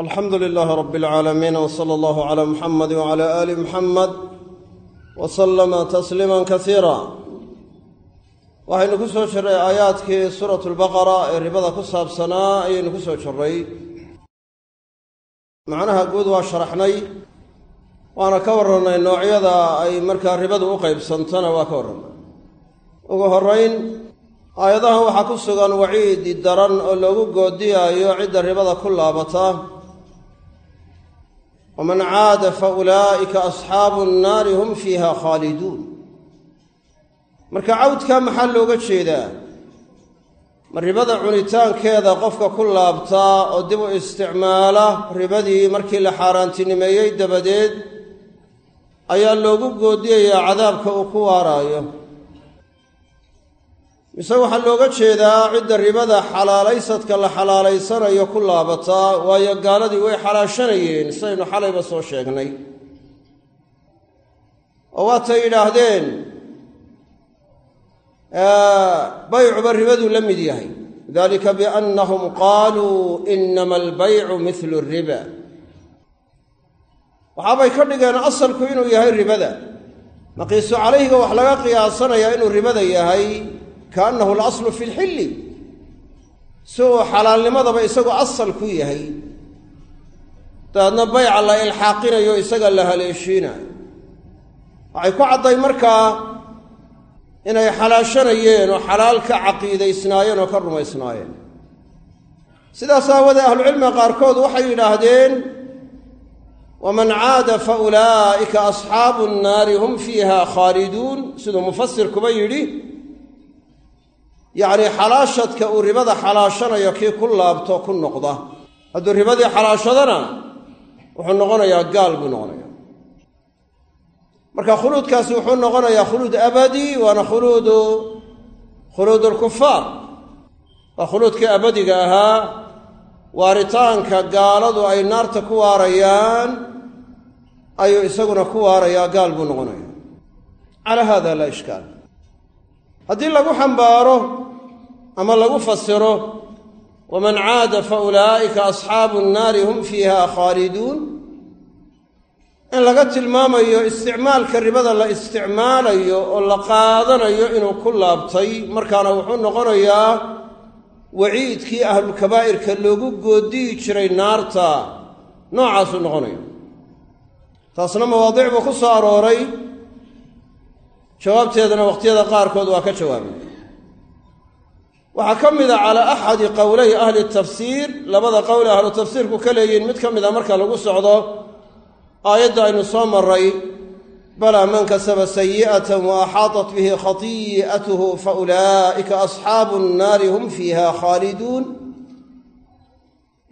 alxamdu lilaahi rab alcaalamiin w sala allahu cala muxamadi wcala aali muxamed wa sallama tasliiman kasiira waxaynu ku soo jirray aayaadkii suuratu lbaqara ee ribada ku saabsanaa ayaynu ku soo jirray macnaha guud waa sharaxnay waana ka warrannay noocyada ay markaa ribadu u qaybsantana waa ka warrannay ugu horrayn aayadahan waxaa ku sugan waciidi daran oo loogu goodiyaayo cidda ribada ku laabata waman caada fa ulaa'ika asxaabu nnaari hum fiiha khaaliduun marka cawdkaa maxaa looga jeedaa ma ribada cunitaankeeda qofka ku laabtaa oo dib u isticmaala ribadii markii la xaaraantinimeeyey dabadeed ayaa loogu goodiyayaa cadaabka uu ku waaraayo mise waxaa looga jeedaa cidda ribada xalaalaysadka la xalaalaysanayo ku laabataa waayo gaaladii way xalaashanayeen sidaynu xalayba soo sheegnay. Oo waatay yidhaahdeen baycuba ribaduu la mid yahay. Dalika biannahum qaaluu inama albaycu mihlu riba. Waxaabay ka dhigeen asalku inuu yahay ribada. Maqiisu calayhiga wax laga qiyaasanayaa inuu ribada yahay kaannahu alaslu fi lxilli uu xalaalnimadaba isagoo asal ku yahay. Dabeedna bayca la ilxaaqinayo isaga la haleeshiinayo waxay ku cadday markaa inay xalaashanayeen oo xalaal ka caqiidaysnaayeen oo ka rumaysnaayeen. Sidaas aawadee ahlucilmiga qaarkood waxay yidhaahdeen waman caada fa ulaa'ika asxaabu nnaari hum fiiha khaaliduun. Siduu mufasirkuba yidhi yacnii xalaashadka uu ribada xalaashanayo kii ku laabto ku noqda. Hadduu ribadii xalaashadana wuxuu noqonayaa gaal buu noqonaya marka khuluudkaasi wuxuu noqonayaa khuluud abadi waana khuluudu khuluud alkufaar waa khuluudkii abadiga ahaa waaritaanka gaaladu ay naarta ku waarayaan ayuu isaguna ku waarayaa gaal buu noqonaya calaa hada laa ishkaal. Haddii lagu xambaaro ama lagu fasiro waman caada fa ulaa'ika asxaabu nnaari hum fiiha khaaliduun. In laga tilmaamayo isticmaalka ribada la isticmaalayo oo la qaadanayo inuu ku laabtay markaana wuxuu noqonayaa waciidkii ahlulkabaa'irka loogu goodiyi jiray naarta noocaasuu noqonaya taasna mawaadic buu ku soo arooray jawaabteedana wakhtiyada qaarkood waa ka jawaabay waxaa ka mida calaa axadi qowlay ahli tafsiir labada qowl ahlu tafsiirku ka leeyihiin mid ka mida marka lagu socdo aayadda aynu soo maray balaa man kasaba sayi'atan wa axaaطat bihi khati'atuhu fa ulaa'ika asxaabu nnaari hum fiiha khaaliduun.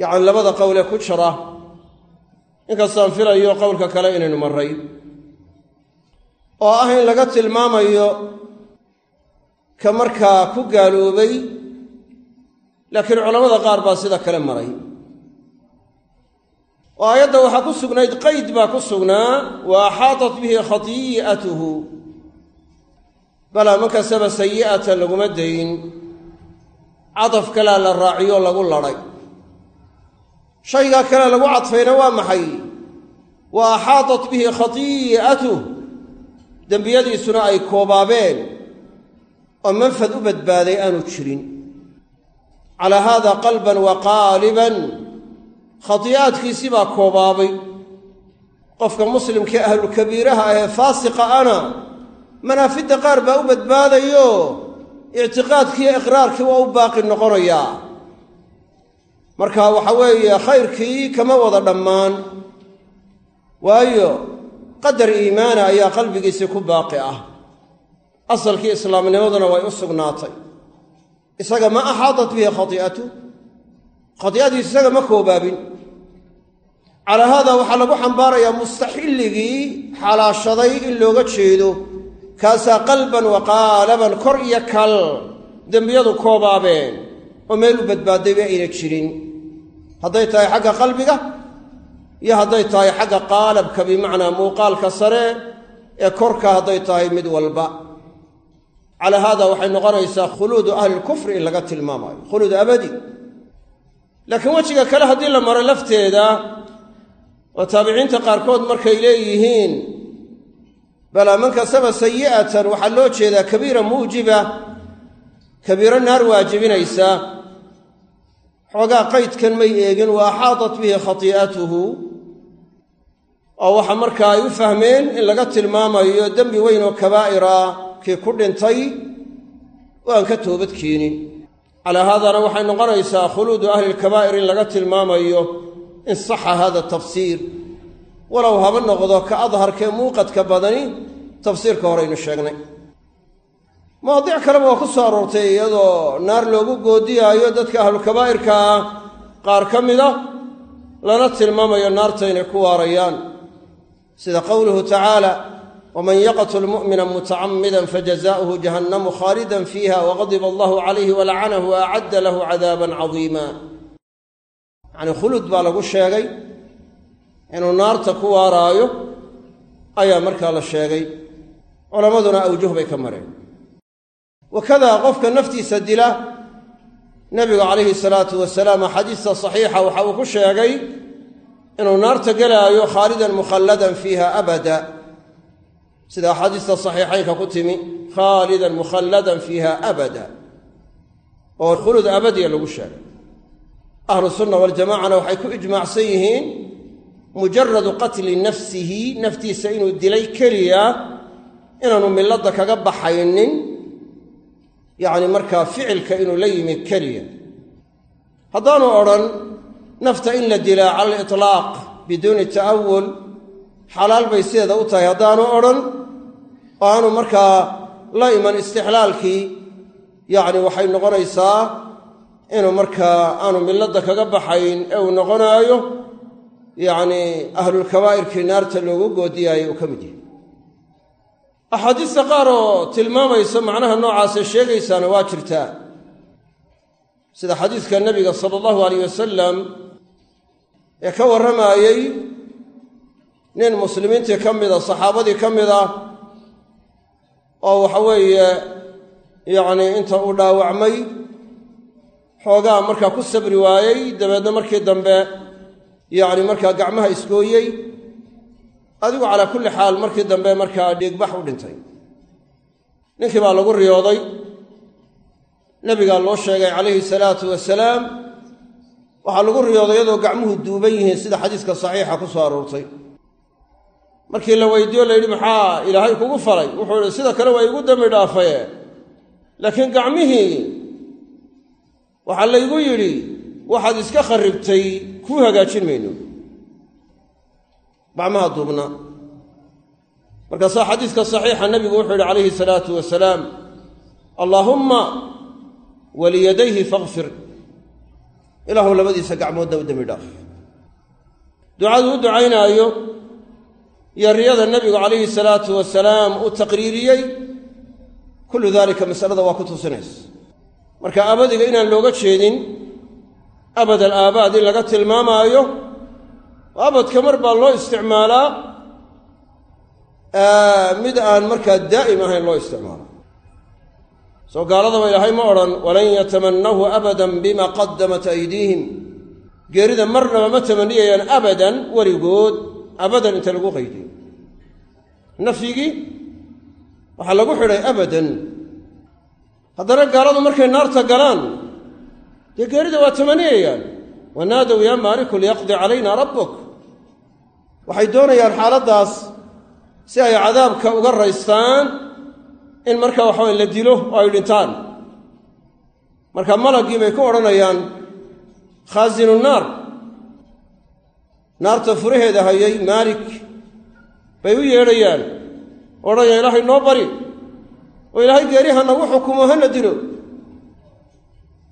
Yacni labada qowlee ku jira inkastaan filayo qowlka kale inaynu maray oo ah in laga tilmaamayo ka markaa ku gaaloobay laakiin culammada qaar baa sida kale maray. Oo aayadda waxaa ku sugnayd qayd baa ku sugnaa wa axaatat bihi khati'atuhu. Balaa man kasaba sayi'atan laguma dayn cadaf kalea la raaciyo lagu ladhay shaygaa kale lagu cadfayna waa maxay? Wa axaatat bihi khati'atuh dembiyadiisuna ay koobaabeen oo manfad u badbaaday aanu jirin. Calaa haada qalban wa qaaliban khati'aadkiisii baa koobaabay. Qofka muslimkae ahlulkabiiraha ahee faasiqa ana manaafidda qaar baa u badbaadayo. Ictiqaadkiiyo iqraarkii waa u baaqi noqonayaa marka waxa weeye khayrkii kama wada dhammaan. Waayo qadar iimaana ayaa qalbigiisii ku baaqi ah asalkii islaamnimaduna way u sugnaatay. Isaga ma axaadat bihi khati'atu? Khati'adiisu isaga ma koobaabin. Calaa haada waxaa lagu xambaarayaa mustaxilligii xalaashaday in looga jeedo. Kaasaa qalban wa qaalaban kor iyo kal dembiyadu koobaabeen. Oo meel u badbaadayba ayna jirin. Hadday tahay xagga qalbiga iyo hadday tahay xagga qaalabka bimacnaa muuqaalka sare ee korka hadday tahay mid walba calaa haada waxay noqonaysaa khuluudu ahlilkufri in laga tilmaamayo. Khuluud abadi. Laakiin wejiga kale haddii la maro lafteeda oo taabiciinta qaarkood markay leeyihiin balaa man kasaba sayi'atan waxaa loo jeedaa kabiira muujiba kabiiro naar waajibinaysa. Xoogaa qaydkan may eegin wa axaadat bihi khatii'atuhu oo waxa markaa ay u fahmeen in laga tilmaamayo dembi weyn oo kabaa'ira kii ku dhintay oo ka toobad keenin calaa haadana waxay noqonaysaa khuluudu ahli lkabaa'ir in laga tilmaamayo in saxa hada tafsiir. Walow haba noqdo ka adharkee muuqadka badani tafsiirka horeynu sheegnay. Mawaadiic kaleba waa ku soo aroortay iyadoo naar loogu goodiyaayo dadka ahlulkabaa'irka ah qaar ka mida lana tilmaamayo naarta inay ku waarayaan. Sida qowluhu tacaala waman yaqtul mu'mina mutacamida fajazaؤuhu jahannamu khaalidan fiiha waqadiba allahu calayhi walacanahu waacadda lahu cadaaban cadiima yacnii khulud baa lagu sheegay inuu naarta ku waaraayo ayaa markaa la sheegay culammaduna awjuh bay ka mareen wakadaa qofka naftiisa dila nebigu calayhi salaatu wasalaam xadiista saxiixa waxa uu ku sheegay inuu naarta gelaayo khaalidan mukhalladan fiiha abada sida axaadiista saxiixaynka ku timi khaalidan mukhalladan fiiha abada oo khulud abadiya lagu sheegay. Ahlu sunna waljamacana waxay ku ijmaacsan yihiin mujaradu qatli nafsihi naftiisa inuu dilay keliya inaanu milladda kaga baxaynin yacni markaa ficilka inuu la yimi keliya. Haddaanu odhan nafta in la dilaa cala aliطlaaq biduuni ta'awul xalaal bay sideeda u tahay. Haddaanu odhan oo aanu markaa la iman istixlaalkii yacni waxay noqonaysaa inuu markaa aanu milladda kaga baxayn ee uu noqonaayo yacni ahlulkabaa'irkii naarta loogu goodiyaayo uu ka mid yahay. Axaadiista qaar oo tilmaamaysa macnaha noocaasee sheegaysaana waa jirtaa sida xadiidka nebiga sala allahu alayh wasalam ee ka warramaayey nin muslimiintii ka mida saxaabadii ka mid ah oo waxa weeye yacnii inta uu dhaawacmay xoogaa markaa ku sabri waayey dabeedna markii dambe yacni markaa gacmaha isgooyey adigu calaa kulli xaal markii dambe markaa dhiigbax u dhintay. Ninkii baa lagu riyooday nebigaa loo sheegay calayhi salaatu wasalaam waxaa lagu riyooday iyadoo gacmuhu duuban yihiin sida xadiiska saxiixa ku soo aroortay markii la weydiiyo la yidhi maxaa? Ilaahay kugu falay. Wuxuu ihi sida kale waa igu dembi dhaafaye. Laakiin gacmihii waxaa laygu yidhi waxaad iska kharribtay kuu hagaajin mayno. Gacmaha duubna. Markaasaa xadiiska saxiixa nebigu wuxuu yidhi calayhi salaatu wasalaam allaahumma waliyadayhi fakfir ilaahu labadiisa gacmoodna u dembi dhaaf. Ducadu u ducaynaayo iyo riyada nebigu calayhi salaatu wasalaam uu taqriiriyey kullu daalika masalada waa ku tusinaysa. Marka abadiga inaan looga jeedin abad al aabaad in laga tilmaamaayo oo abadka mar baa loo isticmaalaa mid aan markaa daa'im ahayn loo isticmaalo soo gaaladaba ilaahay ma odhan walan yatamannahu abadan bima qadamat aydiihim. Geerida marnaba ma tamaniyayaan abadan weligood abadan inta lagu qaydiyo nafyigii waxaa lagu xidhay abadan. Haddana gaaladu markay naarta galaan dee geerida waa tamaniyayaan. Wanaadow yaa maaliku liyaqdi calayna rabbuk. Waxay doonayaan xaaladdaas si ay cadaabka uga raystaan in marka waxaway la dilo oo ay dhintaan. Marka malaggii bay ku odhanayaan khaasinu naar naarta furaheeda hayay maalik. Bay u yeedhayaan odhanayaan ilaahay noo bari. Oo ilaahay geeri ha nagu xukumo hana dilo.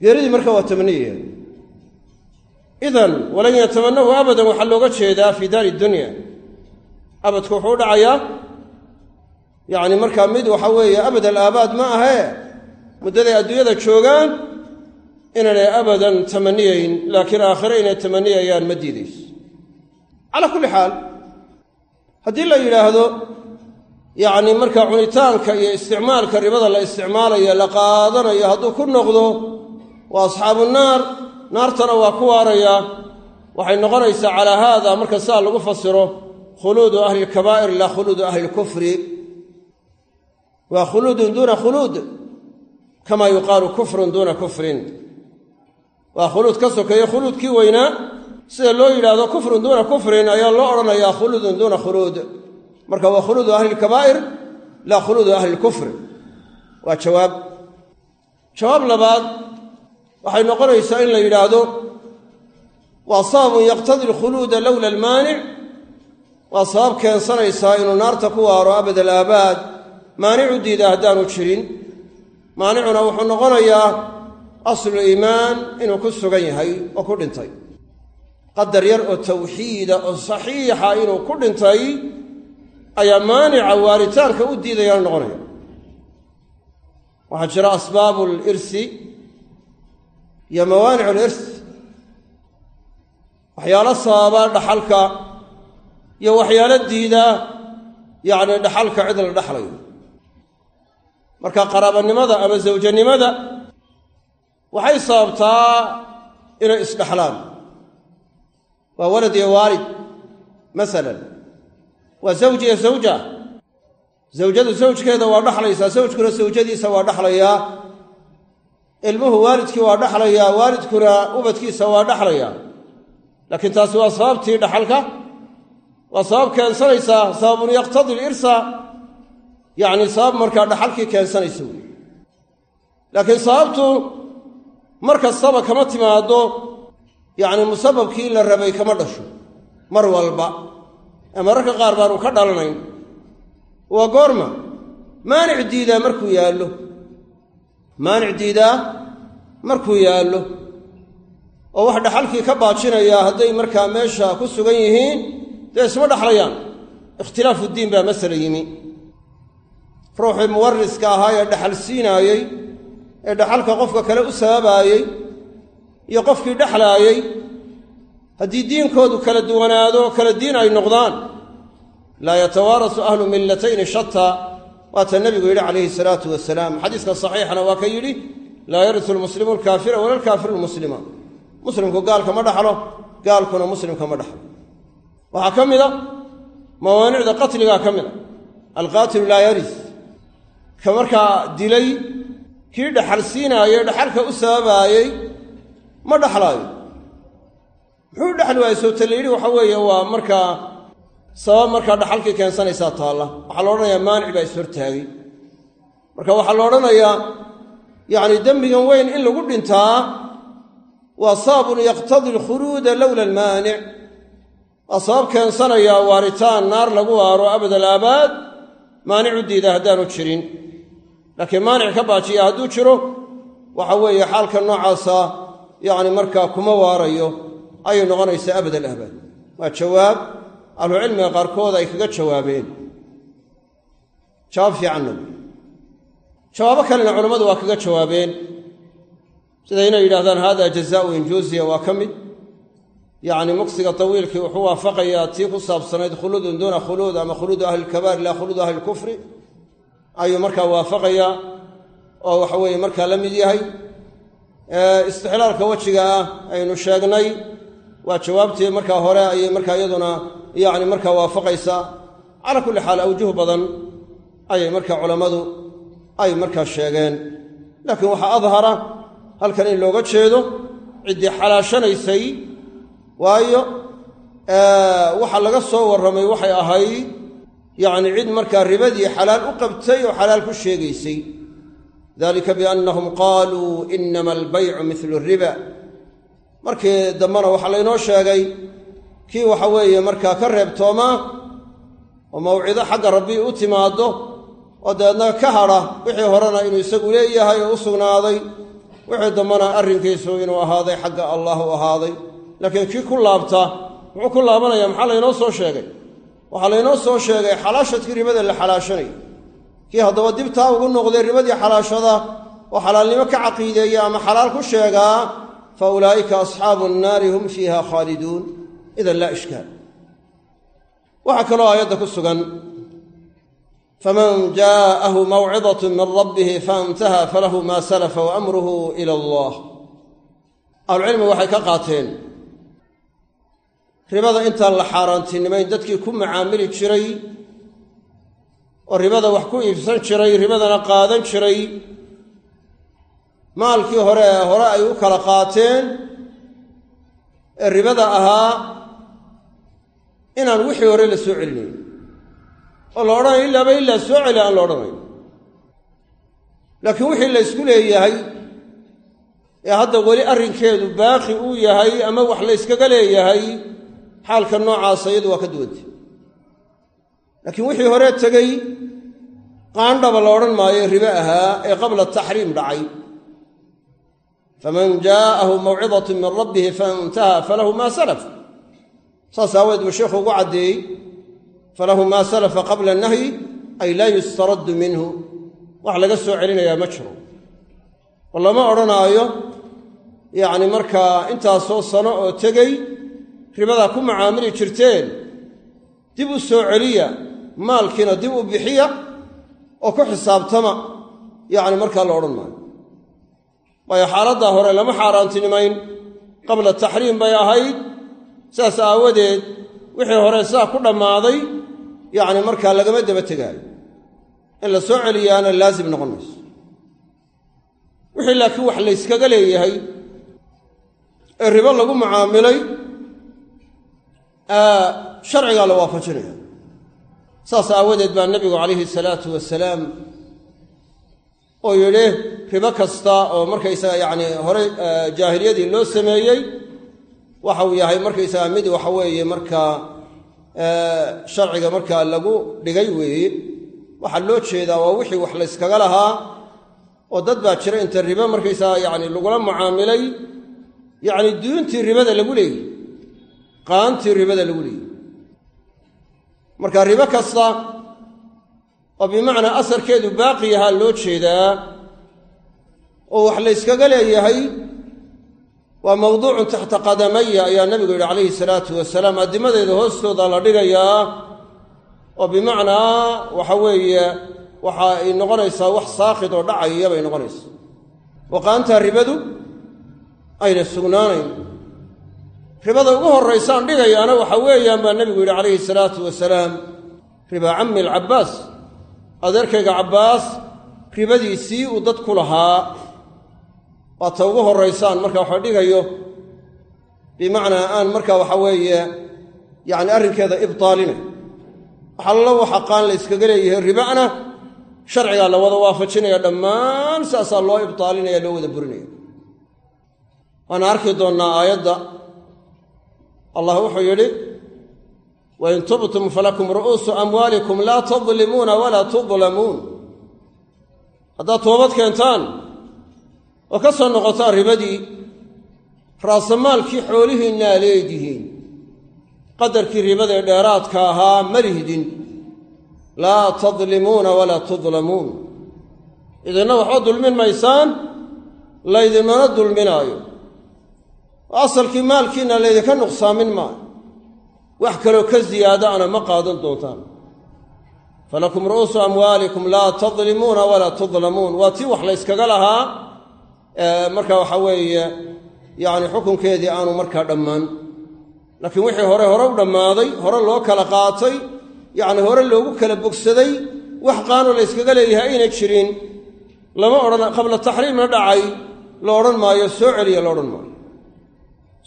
Geeridii marka waa tamaniyayaan idan walan yatamanahu abadan waxaa looga jeedaa fii daari dunya. Abadku wuxuu u dhacayaa yacni markaa mid waxa weeye abad al aabaad ma ahee muddaday adduunyada joogaan inaanay abadan tamaniyayn laakiin aakhire inay tamaniyayaan ma diidayso calaa kulli xaal haddii la yidhaahdo yacni markaa cunitaanka iyo isticmaalka ribada la isticmaalayo la qaadanayo hadduu ku noqdo waa asxaabu naar. Naartana waa ku waarayaa waxay noqonaysaa calaa haada marka sidaa lagu fasiro khuluudu ahli lkabaa'ir laa khuluudu ahli lkufri waa khuluudun duuna khuluud kama yuqaalu kufrun duuna kufrin. Waa khuluud ka sokeeye khuluudkii weynaa sida loo yidhaahdo kufrun duuna kufrin ayaa loo odhanayaa khuluudun duuna khuluud. Marka waa khuluudu ahli lkabaa'ir laa khuluudu ahli lkufri. Waa jawaab. Jawaab labaad waxay noqonaysaa in la yidhaahdo waa sababun yaqtadi alkhuluuda lowla almaanic waa sabab keensanaysaa inuu naarta ku waaro abad alaabaad. Maanicu diida haddaanu jirin. Maanicuna wuxuu noqonayaa aslu iimaan inuu ku sugan yahay oo ku dhintay qadar yar oo tawxiida oo saxiixa inuu ku dhintay ayaa maanica waaritaanka u diidayaana noqonaya waxaa jira asbaabu lirsi iyo mawaanicu lirs waxyaalo sababa dhaxalka iyo waxyaalo diida yacni dhaxalka cid la dhaxlayo. Marka qaraabanimada ama zawjanimada waxay sababtaa inay isdhexlaan waa walad iyo waalid masalan. Waa zawj iyo zawja. Zawjadu zawjkeeda waa dhaxlaysaa zawjkuna zawjadiisa waa dhaxlayaa. Ilmuhu waalidkii waa dhaxlayaa waalidkuna ubadkiisa waa dhaxlayaa. Laakiin taasi waa sababtii dhaxalka? Waa sabab keensanaysaa sababun yaqtadi lirsa yacni sabab markaa dhaxalkii keensanaysa wey laakiin sababtu mar kastaba kama timaado yacni musababkii la rabay kama dhasho. Mar walba. Ee mararka qaar baanu ka dhalanayn. Waa goorma. Maanic diidaa markuu yaallo. Maanic diidaa markuu yaallo. Oo wax dhaxalkii ka baajinayaa hadday markaa meesha ku sugan yihiin dee isma dhaxlayaan. Ikhtilaafu diin baa masala yimi. Ruuxii muwariska ahaa ee dhaxal siinaayey ee dhaxalka qofka kale u sababaayey iyo qofkii dhexlaayey haddii diinkoodu kala duwanaado oo kala diin ay noqdaan laa yatawaarasu ahlu millatayni shataa waata nebigu yidhi calayhi salaatu wasalaam xadiiska saxiixana waa ka yidhi laa yarisu lmuslimu alkaafira wala alkaafiru lmuslima muslimku gaalka ma dhaxlo gaalkuna muslimka ma dhaxlo. Waxaa ka mida mawaanicda qatligaa ka mida. Alqaatilu laa yaris. Ka markaa dilay kii dhaxal siinaayey dhaxalka u sababaayey ma dhaxlaayo. Muxuu dhexli waayey sowta la yidhi waxa weeye waa markaa sabab markaa dhaxalkii keensanaysaa taalla. Waxaa la odhanayaa maanic baa ishortaagay marka waxaa la odhanayaa yacni dembigan weyn in lagu dhintaa waa sababun yaqtadi alkhuluuda lowla almaanic. Waa sabab keensanaya waaritaan naar lagu waaro abad alaabaad maanicu diida haddaanu jirin. Laakiin maanic ka baajiya hadduu jiro waxa weeye xaalka noocaasa yacni markaa kuma waarayo ayay noqonaysaa abad alaabaad waa jawaab ahlucilmiga qaarkood ay kaga jawaabeen. Jawaab fiicanna jawaabo kalena culammadu waa kaga jawaabeen. Sida inay yidhahdaan hada jazaau injuuziya waa ka mid. Yacni muksiga tawiilkii wuxuu waafaqayaa tii ku saabsanayd khuluudun duuna khuluud ama khuluudu ahli lkabair ilaa khuluudu ahli lkufri ayuu markaa waafaqayaa oo waxa weeye markaa la mid yahay istixlaalka wejiga ah aynu sheegnay. Waa jawaabtii markaa hore ayay markaa iyaduna yacni markaa waafaqaysaa calaa kulli xaal awjuh badan ayay markaa culammadu ay markaa sheegeen. Laakiin waxaa adhara halkan in looga jeedo ciddii xalaashanaysay waayo waxa laga soo warramay waxay ahayd yacni cid markaa ribadii xalaal u qabtay oo xalaal ku sheegaysay dalika biannahum qaaluu inama albaycu midlu riba. Markii dambena waxaa laynoo sheegay kii waxa weeye markaa ka reebtoomaa oo mawcido xagga rabbi u timaaddo oo dabeedna ka hadha wixii horena inuu isagu leeyahay oo u sugnaaday wixii dambena arrinkiisu inuu ahaaday xagga allah u ahaaday. Laakiin kii ku laabta muxuu ku laabanaya maxaa laynoo soo sheegay? Waxaa laynoo soo sheegay xalaashadkii ribada la xalaashanayay kii haddaba dibtaa ugu noqday ribadii xalaashada oo xalaalnimo ka caqiideeya ama xalaal ku sheegaa fa ulaa'ika asxaabu nnaari hum fiiha khaaliduun. Idan laa ishkaal. Waxaa kaloo aayadda ku sugan faman jaa'ahu mawcidat min rabbihi faintaha falahu ma salafa wa amruhu ila allah. Ahlucilmigu waxay ka qaateen ribada intaan la xaaraantinimayn dadkii ku macaamili jiray oo ribada wax ku iibsan jiray ribadana qaadan jiray. Maalkii hore ee hore ay u kala qaateen ee ribada ahaa inaan wixii hore la soo celinayn. Oo la odhanayo ilaaba ilaa soo celi aan la odhanayn. Laakiin wixii la ysku leeyahay ee hadda weli arrinkeedu baaqi uu yahay ama wax la yskaga leeyahay xaalka noocaasa iyadu waa ka duwantay laakiin wixii hore tegey qaandhaba la odhan maayo ribe ahaa ee qabla taxriim dhacay. Faman jaa'ahu mawcidatu min rabbihi faintaha falahu maa salaf. Saas aaweed buu sheikhu ugu caddeeyey falahu maa salafa qabla nahyi ay laa yustaraddu minhu. Wax laga soo celinayaa ma jiro. Oo lama odhanaayo yacni markaa intaasoo sano oo tegey ribadaa ku macaamili jirteen dib u soo celiya maalkiina dib u bixiya oo ku xisaabtama yacni markaa la odhan maayo. Waayo xaaladdaa hore lama xaaraantinimayn qabla taxriim bay ahayd saas aawadeed wixii hore saa ku dhammaaday yacni markaa lagama daba tegaayo. In la soo celiyaana laasim noqon mayso. Wixii laakiin wax layskaga leeyahay ee ribo lagu macaamilay sharcigaa la waafajinaya saas aawadeed baa nebigu calayhi salaatu wasalaam oo yidhi ribo kasta oo markaysaga yacni horey jaahiliyadii loo sameeyey waxa uu yahay markaysaga mid waxa weeye markaa sharciga markaa lagu dhigay weeye waxaa loo jeedaa waa wixii wax layskaga lahaa oo dad baa jira inta ribo markaysaga yacni lagula mucaamilay yacni duuntii ribada lagu leeyey qaantii ribada lagu leeyey marka ribo kasta oo bimacnaa asarkeedu baaqi yahaa loo jeedaa oo wax layskaga leeyahay waa mawduucun taxta qadamaya ayaa nabigu yidhi calayhi salaatu wasalaam addimadeeda hoostooda la dhigayaa oo bimacnaa waxa weeye waxa ay noqonaysaa wax saakid oo dhacaya bay noqonaysaa. Oo qaantaa ribadu ayna sugnaanayn ribada ugu horraysaan dhigayaana waxa weeyaan baa nebigu yidhi calayhi salaatu wasalaam riba cammi alcabbaas. Adeerkayga cabbaas ribadiisii uu dad ku lahaa waa ta ugu horraysaan. Marka waxa dhigayo bimacnaa aan marka waxa weeye yacni arrinkeeda ibtaalinay waxallo waxa qaan la yskaga leeyahay riba'na sharcigaa la wada waafajinaya dhammaan saasaa loo ibtaalinaya loo wada burinaya. Waana arki doonnaa aayadda allah wuxuu yidhi wain tubtum falakum ru'uusu amwaalikum laa tadlimuuna walaa tudlamuun haddaad toobad keentaan oo ka soo noqotaan ribadii raasamaalkii xoolihiinna a leedihiin qadarkii ribadae dheeraadka ahaa ma lihdin. Laa tadlimuuna walaa tudlamuun idinna waxba dulmin maysaan laydinmana dulminaayo asalkii maalkiinna laydinka nuqsaamin maayo. Wax kaloo ka ziyaadaana ma qaadan doontaan. Falakum ru'uusu amwaalikum laa tadlimuuna walaa tudlamuun. Waa tii wax layskaga lahaa marka waxa weeye yacni xukunkeedii aanu markaa dhammaan. Laakiin wixii hore hore u dhammaaday hore loo kala qaatay yacni hore loogu kala bogsaday wax qaanoo la yskaga leeyahay ayna jirin. Lama odhan qabla taxriimna dhacay la odhan maayo soo celiya la odhan maayo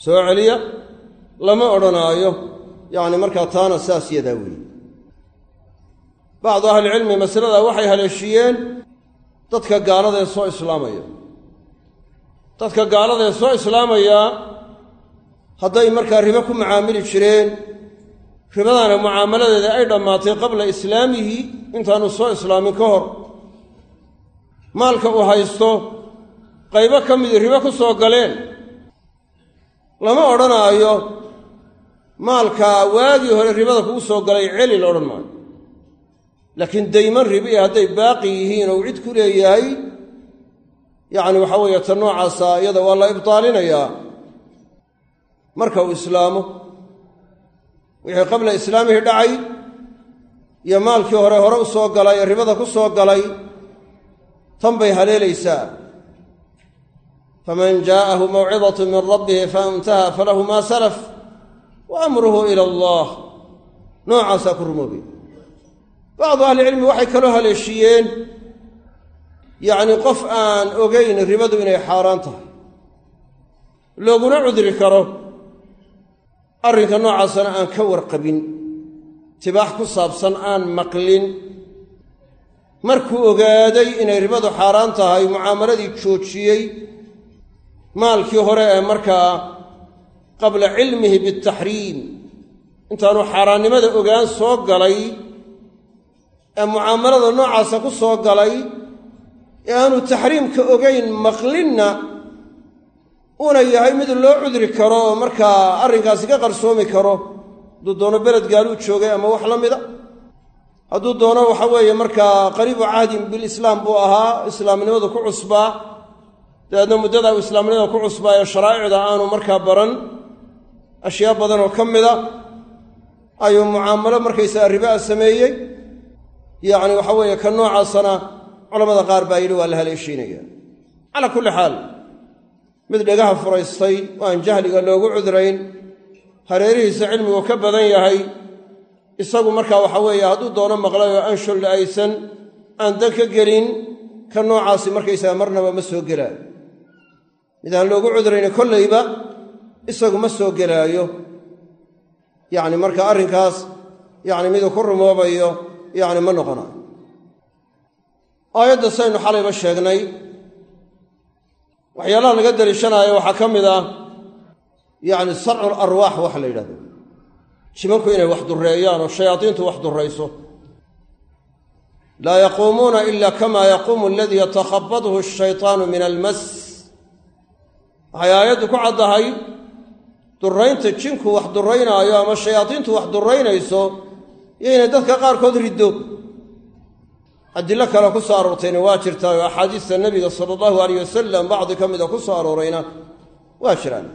soo celiya lama odhanaayo. Yacni markaa taana saas yadaa weeye bacdu ahlicilmi masalada waxay haleeshiyeen dadka gaalada ee soo islaamaya. Dadka gaalada ee soo islaamaya hadday markaa ribo ku macaamili jireen ribadaana mucaamaladeeda ay dhammaatay qabla islaamihi intaanu soo islaamin ka hor. Maalka uu haysto qaybo ka midii ribo ku soo galeen lama odhanaayo maalka waagii hore ribada kugu soo galay celi la odhan maayo. Laakiin dayman ribi hadday baaqi yihiin ou cid ku leeyahay yacni waxa weeye ta noocaasa iyada waa la ibtaalinayaa. Marka uu islaamo wixii qabla islaamihi dhacay iyo maalkii hore hore u soo galay ee ribada ku soo galay tan bay haleelaysaa faman jaa'ahu mawcidatu min rabbihi faintaha falahu maa salaf wa amruhu ila allah noocaasaa ku rumoobay bacdu ahlicilmi waxay kaloo haleeshiyeen yacni qof aan ogayn ribadu inay xaaraan tahay looguna cudri karo arrinka noocaasana aan ka warqabin tibaax ku saabsan aan maqlin markuu ogaaday inay ribadu xaaraan tahay mucaamaladii joojiyey maalkii hore ee markaa qabla cilmihi bialtaxriim intaanu xaaraannimada ogaan soo galay ee mucaamalada noocaasa ku soo galay ee aanu taxriimka ogayn maqlinna uuna yahay mid loo cudri karo oo markaa arrinkaasi ka qarsoomi karo. Hadduu doono beled gaaluu joogay ama wax la mida. Hadduu doono waxa weeye markaa qariibu cahdin bilislaam buu ahaa islaamnimadu ku cusbaa dabeedna muddadaa uu islaamnimada ku ee sharaa'icda aanu markaa baran ashyaa badan oo ka mida ayuu mucaamalo markaysaga ribaa sameeyey. Yacni waxa weeye ka noocaasana culamada qaar baa yidhi waa la haleeshiinaya. Calaa kulli xaal mid dhegaha furaystay oo aan jahliga loogu cudrayn hareerihiisa cilmigu ka badan yahay isagu markaa waxa weeye hadduu doono maqlay oo aan sholle aysan aan dan ka gelin ka noocaasi markaysaga marnaba ma soo gelaayo mid aan loogu cudrayni kollayba isagu ma soo gelaayo. Yacni marka arrinkaas yacni miduu ku rumoobayo yacni ma noqonayo aayadda saynu xalayba sheegnay waxyaalaha laga daliishanaayo waxaa ka mid ah yacni sarcu larwaax waxa la yidhahdo. Jimanku inay wax dureeyaan oo shayaadiintu wax durayso laa yaquumuuna ila kama yaquumu aladii yatakhabadhu ashaytaanu min almas waxay aayaddu ku caddahay duraynta jinku wax duraynaayo ama shayaadiintu wax duraynayso iyo inay dadka qaarkood riddo. Adilo kale ku soo aroortayna waa jirtaa oo axaadiista nebiga sala allahu aleyh wasalam bacdi ka mida ku soo aroorayna waa jiraan.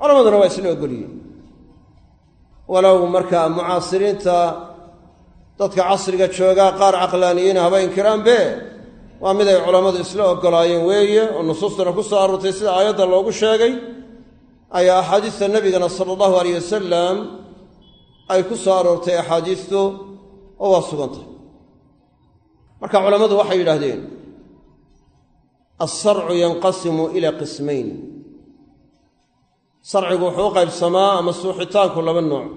Culamaduna waa isla ogolyihin walow markaa mucaasiriinta dadka casriga joogaa qaar caqlaaniyiin haba inkiraanbe waa mid ay culammadu isla ogolaayeen weeye oo nusuustuna ku soo aroortay sida aayadda loogu sheegay. Ayaa axaadiista nebigana sala allahu aleyh wasalam ay ku soo aroortay axaadiistu oo waa sugantahay marka culammadu waxay yidhaahdeen alsarcu yanqasimu ila qismayn. Sarcigu wuxuu u qaybsamaa ama suuxitaanku laba nooc.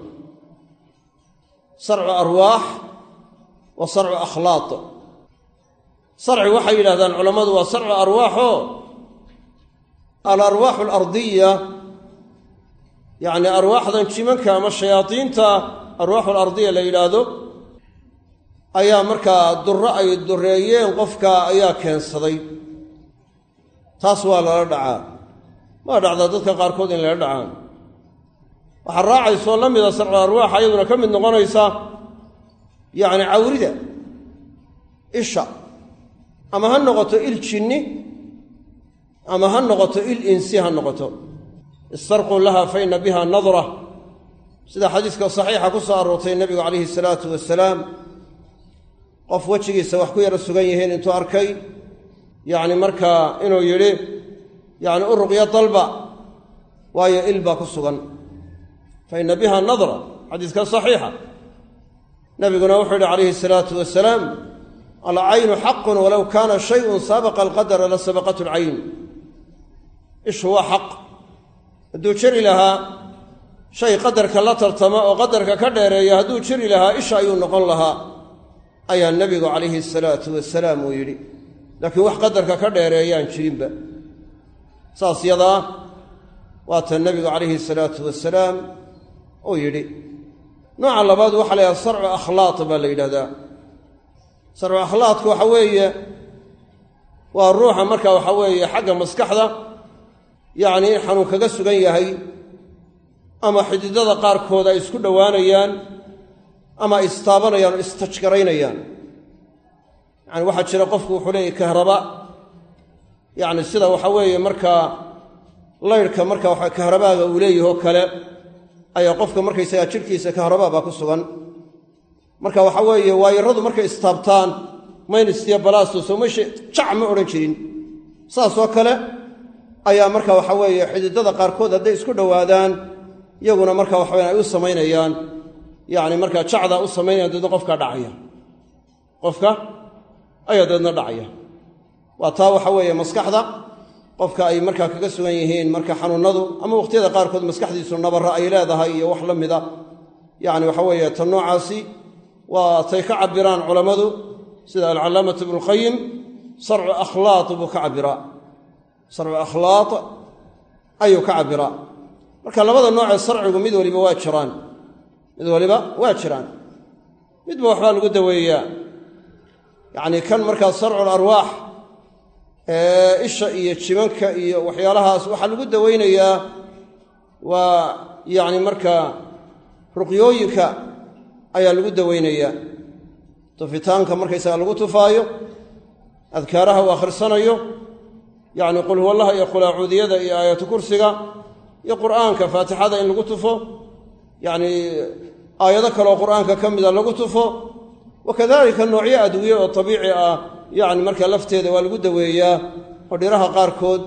Sarcu arwaax wa sarcu akhlaaq sarci waxay yidhahdaan culammadu waa sarcu arwaaxoo alarwaaxu alardiya yacni arwaaxdan jimanka ama shayaadiinta arwaaxu alardiya la yidhaahdo ayaa markaa durro ay dureeyeen qofka ayaa keensaday. Taas waa lala dhacaa. Waa dhacdaa dadka qaarkood in lala dhacaan. Waxaa raacaysoo la mida sarcu arwaaxa iyaduna ka mid noqonaysa yacni cawrida isha ama ha noqoto il jinni ama ha noqoto il insi ha noqoto. Istarqun laha fa ina biha nadra. Sida xadiiska saxiixa ku soo aroortay nebigu calayhi salaatu wasalaam qof wejigiisa wax ku yara sugan yihiin intuu arkay. Yacni markaa inuu yidhi yacni u ruqyo dalba waayo il baa ku sugan. Fa ina biha nadra xadiiska saxiixa. Nabiguna wuxuu yidhi calayhi salaatu wasalaam alcaynu xaqun walow kaana shayun saabaqa alqadara la sabaqatu alcayn ishu waa xaq hadduu jiri lahaa shay qadarka la tartama oo qadarka ka dheereeya hadduu jiri lahaa isha ayuu noqon lahaa ayaa nebigu calayhi salaatu wasalaam uu yidhi. Laakiin wax qadarka ka dheereeyaan jirinba. Saas yadaa waata nebigu calayhi salaatu wasalaam uu yidhi. Nooca labaad waxaa la yidhaha sarcu akhlaaq baa la yidhahdaa sarcu akhlaaqku waxa weeye waa ruuxa marka waxa weeye xagga maskaxda yacni in xanuun kaga sugan yahay ama xididada qaarkood ay isku dhowaanayaan ama ay istaabanayaan oo istajgaraynayaan yacani waxaa jira qofku wuxuu leeyahy kahraba. Yacni sida waxa weeye markaa laydhka marka kahrabaaga uu leeyahi oo kale ayaa qofka markaysagaa jidhkiisa kahrabaa baa ku sugan marka waxa weeye waayaradu markay istaabtaan maynistiyo balaasto soo mashe jac ma odhan jirin. Saasoo kale ayaa marka waxa weeye xididada qaarkood hadday isku dhowaadaan iyaguna marka waxaweyan ay u samaynayaan. Yacni markaa jacdaa u samaynayaan deedna qofkaa dhacaya. Qofka ayaa deedna dhacaya. Waa taa waxa weeye maskaxda qofka ay markaa kaga sugan yihiin marka xanuunnadu ama wakhtiyada qaarkood maskaxdiisu nabarra ay leedahay iyo wax la mida. Yacni waxa weeye tan noocaasi waa tay ka cabbiraan culammadu sida alcallaamatu ibnuulqayim sarcu akhlaaq buu ka cabbiraa sarcu akhlaaq ayuu ka cabbiraa marka labada noocee sarcigu mid waliba waa jiraan. Mid waliba waa jiraan. Midba waxbaa lagu daweeyaa. Yacnii kan markaa sarcu larwaax ee isha iyo jimanka iyo waxyaalahaas waxaa lagu dawaynayaa waa yacni markaa ruqyooyinka ayaa lagu dawaynayaa tufitaanka markaysaga lagu tufaayo adkaaraha uu akhrisanayo yacni qul huwallaha iyo qulaacuudiyada iyo aayatu kursiga iyo qur'aanka faatixada in lagu tufo. Yacnii aayado kaleoo qur'aanka ka mida lagu tufo. Wa kadalika noocyo adwiye oo tabiici ah yacni markaa lafteeda waa lagu daweeyaa. Oo dhiraha qaarkood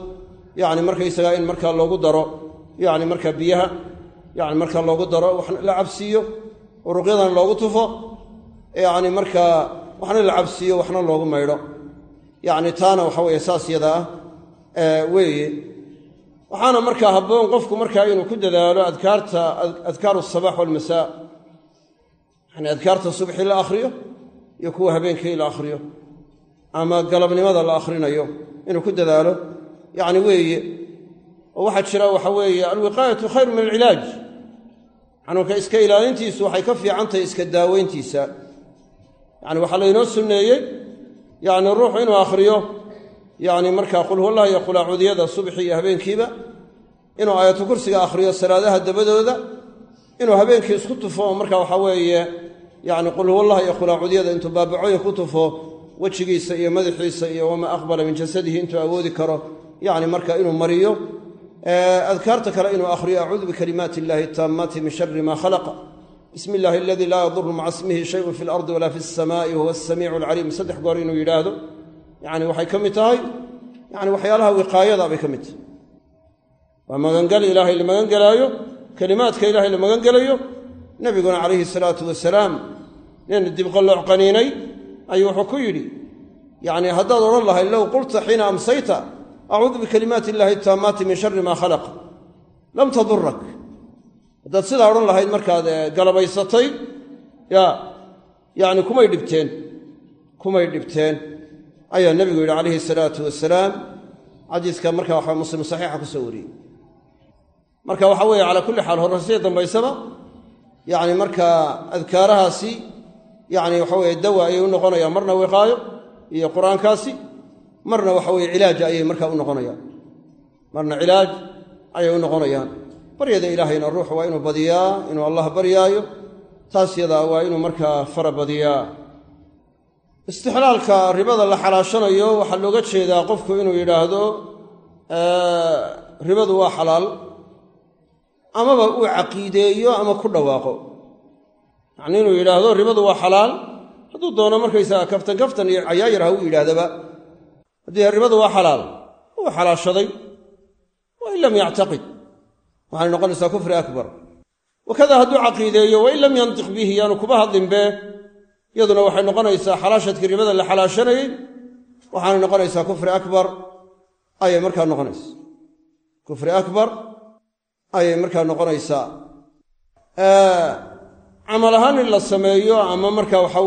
yacni markaysagaa in markaa loogu daro yacni markaa biyaha yacni markaa loogu daro wax la cabsiiyo oo ruqyadan loogu tufo yacni markaa waxna la cabsiiyo waxna loogu maydho. Yacni taana waxa weeye saas yada ah weeye. Waxaana markaa habboon qofku markaa inuu ku dadaalo adkaarta adkaaru asabax walmasaa yani adkaarta subxii la akhriyo iyo kuwa habeenkii la akhriyo. Ama galabnimada la akhrinayo inuu ku dadaalo. Yacni weeye oo jira waxa weeye alwiqaayatu khayru min alcilaaj xanuunka iska ilaalintiisu waxay ka fiican tahay iska daaweyntiisa. Yacni waxaa laynoo sunneeyey yacni ruuxu inuu akhriyo yacni markaa qul huwallah iyo qulaacudiyada subxi iyo habeenkiiba inuu aayatu kursiga akhriyo salaadaha dabadooda inuu habeenkii isku tufo oo marka waxaa weeye yacni qul huwallah iyo qulaacudiyada intuu baabacooyin ku tufo wejigiisa iyo madaxiisa iyo wamaa aqbala min jasadihi intuu awoodi karo yacni marka inuu mariyo adkaarta kale inuu akhriyo acuudu bikalimaati illahi taammaati min shari ma khalaqa. Bismi illaahi aladii laa yaduru maca ismihi shayun fi lardi walaa fi alsamaai wahuwa asamiicu alcaliim saddex goor inuu yidhaahdo yacni waxay ka mid tahay yani waxyaalaha wiqaayada bay ka mid tahay. Waa magangal ilaahay la magangelaayo kelimaadka ilaahay la magangelayo nebiguna calayhi salaatu wasalaam nin dibqallooc qaniinay ayuu wuxuu ku yidhi yacni haddaad odhan lahay low qulta xiina amsayta acuudu bikalimaati illaahi taammaati min shari maa khalaq lam tadurak haddaad sidaa odhan lahayd markaad galabaysatay ya yacni kumay dhibteen kumay dhibteen ayaa nebigu yidhi calayhi salaatu wasalaam xadiiska marka waxa muslim saxiixa ku soo wariyey marka waxa weeye calaa kulli xaal horraysiya dambaysaba yacni markaa adkaarahaasi yacni waxa weye dawa ayay u noqonayaan marna wiqaayo iyo qur'aankaasi marna waxa weye cilaaja ayay markaa u noqonayaan. Marna cilaaj ayay u noqonayaan. Baryada ilaahayna ruuxu waa inuu badiyaa inuu allah baryaayo taas yadaa waa inuu markaa fara badiyaa. Istixlaalka ribada la xalaashanayo waxaa looga jeedaa qofku inuu yidhaahdo ribadu waa xalaal amaba uu caqiideeyo ama ku dhawaaqo. Yacnii inuu yidhaahdo ribadu waa xalaal. Hadduu doono markaysaga kaftan kaftan iyo cayaayar ha u yidhaahdaba haddii ribadu waa xalaal uu xalaashaday wain lam yactaqid. Waxaanay noqonaysaa kufri akbar. Wakada hadduu caqiideeyo wain lam yantiq bihi yaanu kuba hadlinbe iyaduna waxay noqonaysaa xalaashadkii ribada la xalaashanayey waxaanay noqonaysaa kufri akbar ayay markaa noqonaysaa. Kufri akbar ayay markaa noqonaysaa. Camal ahaan in la sameeyo ama marka waxa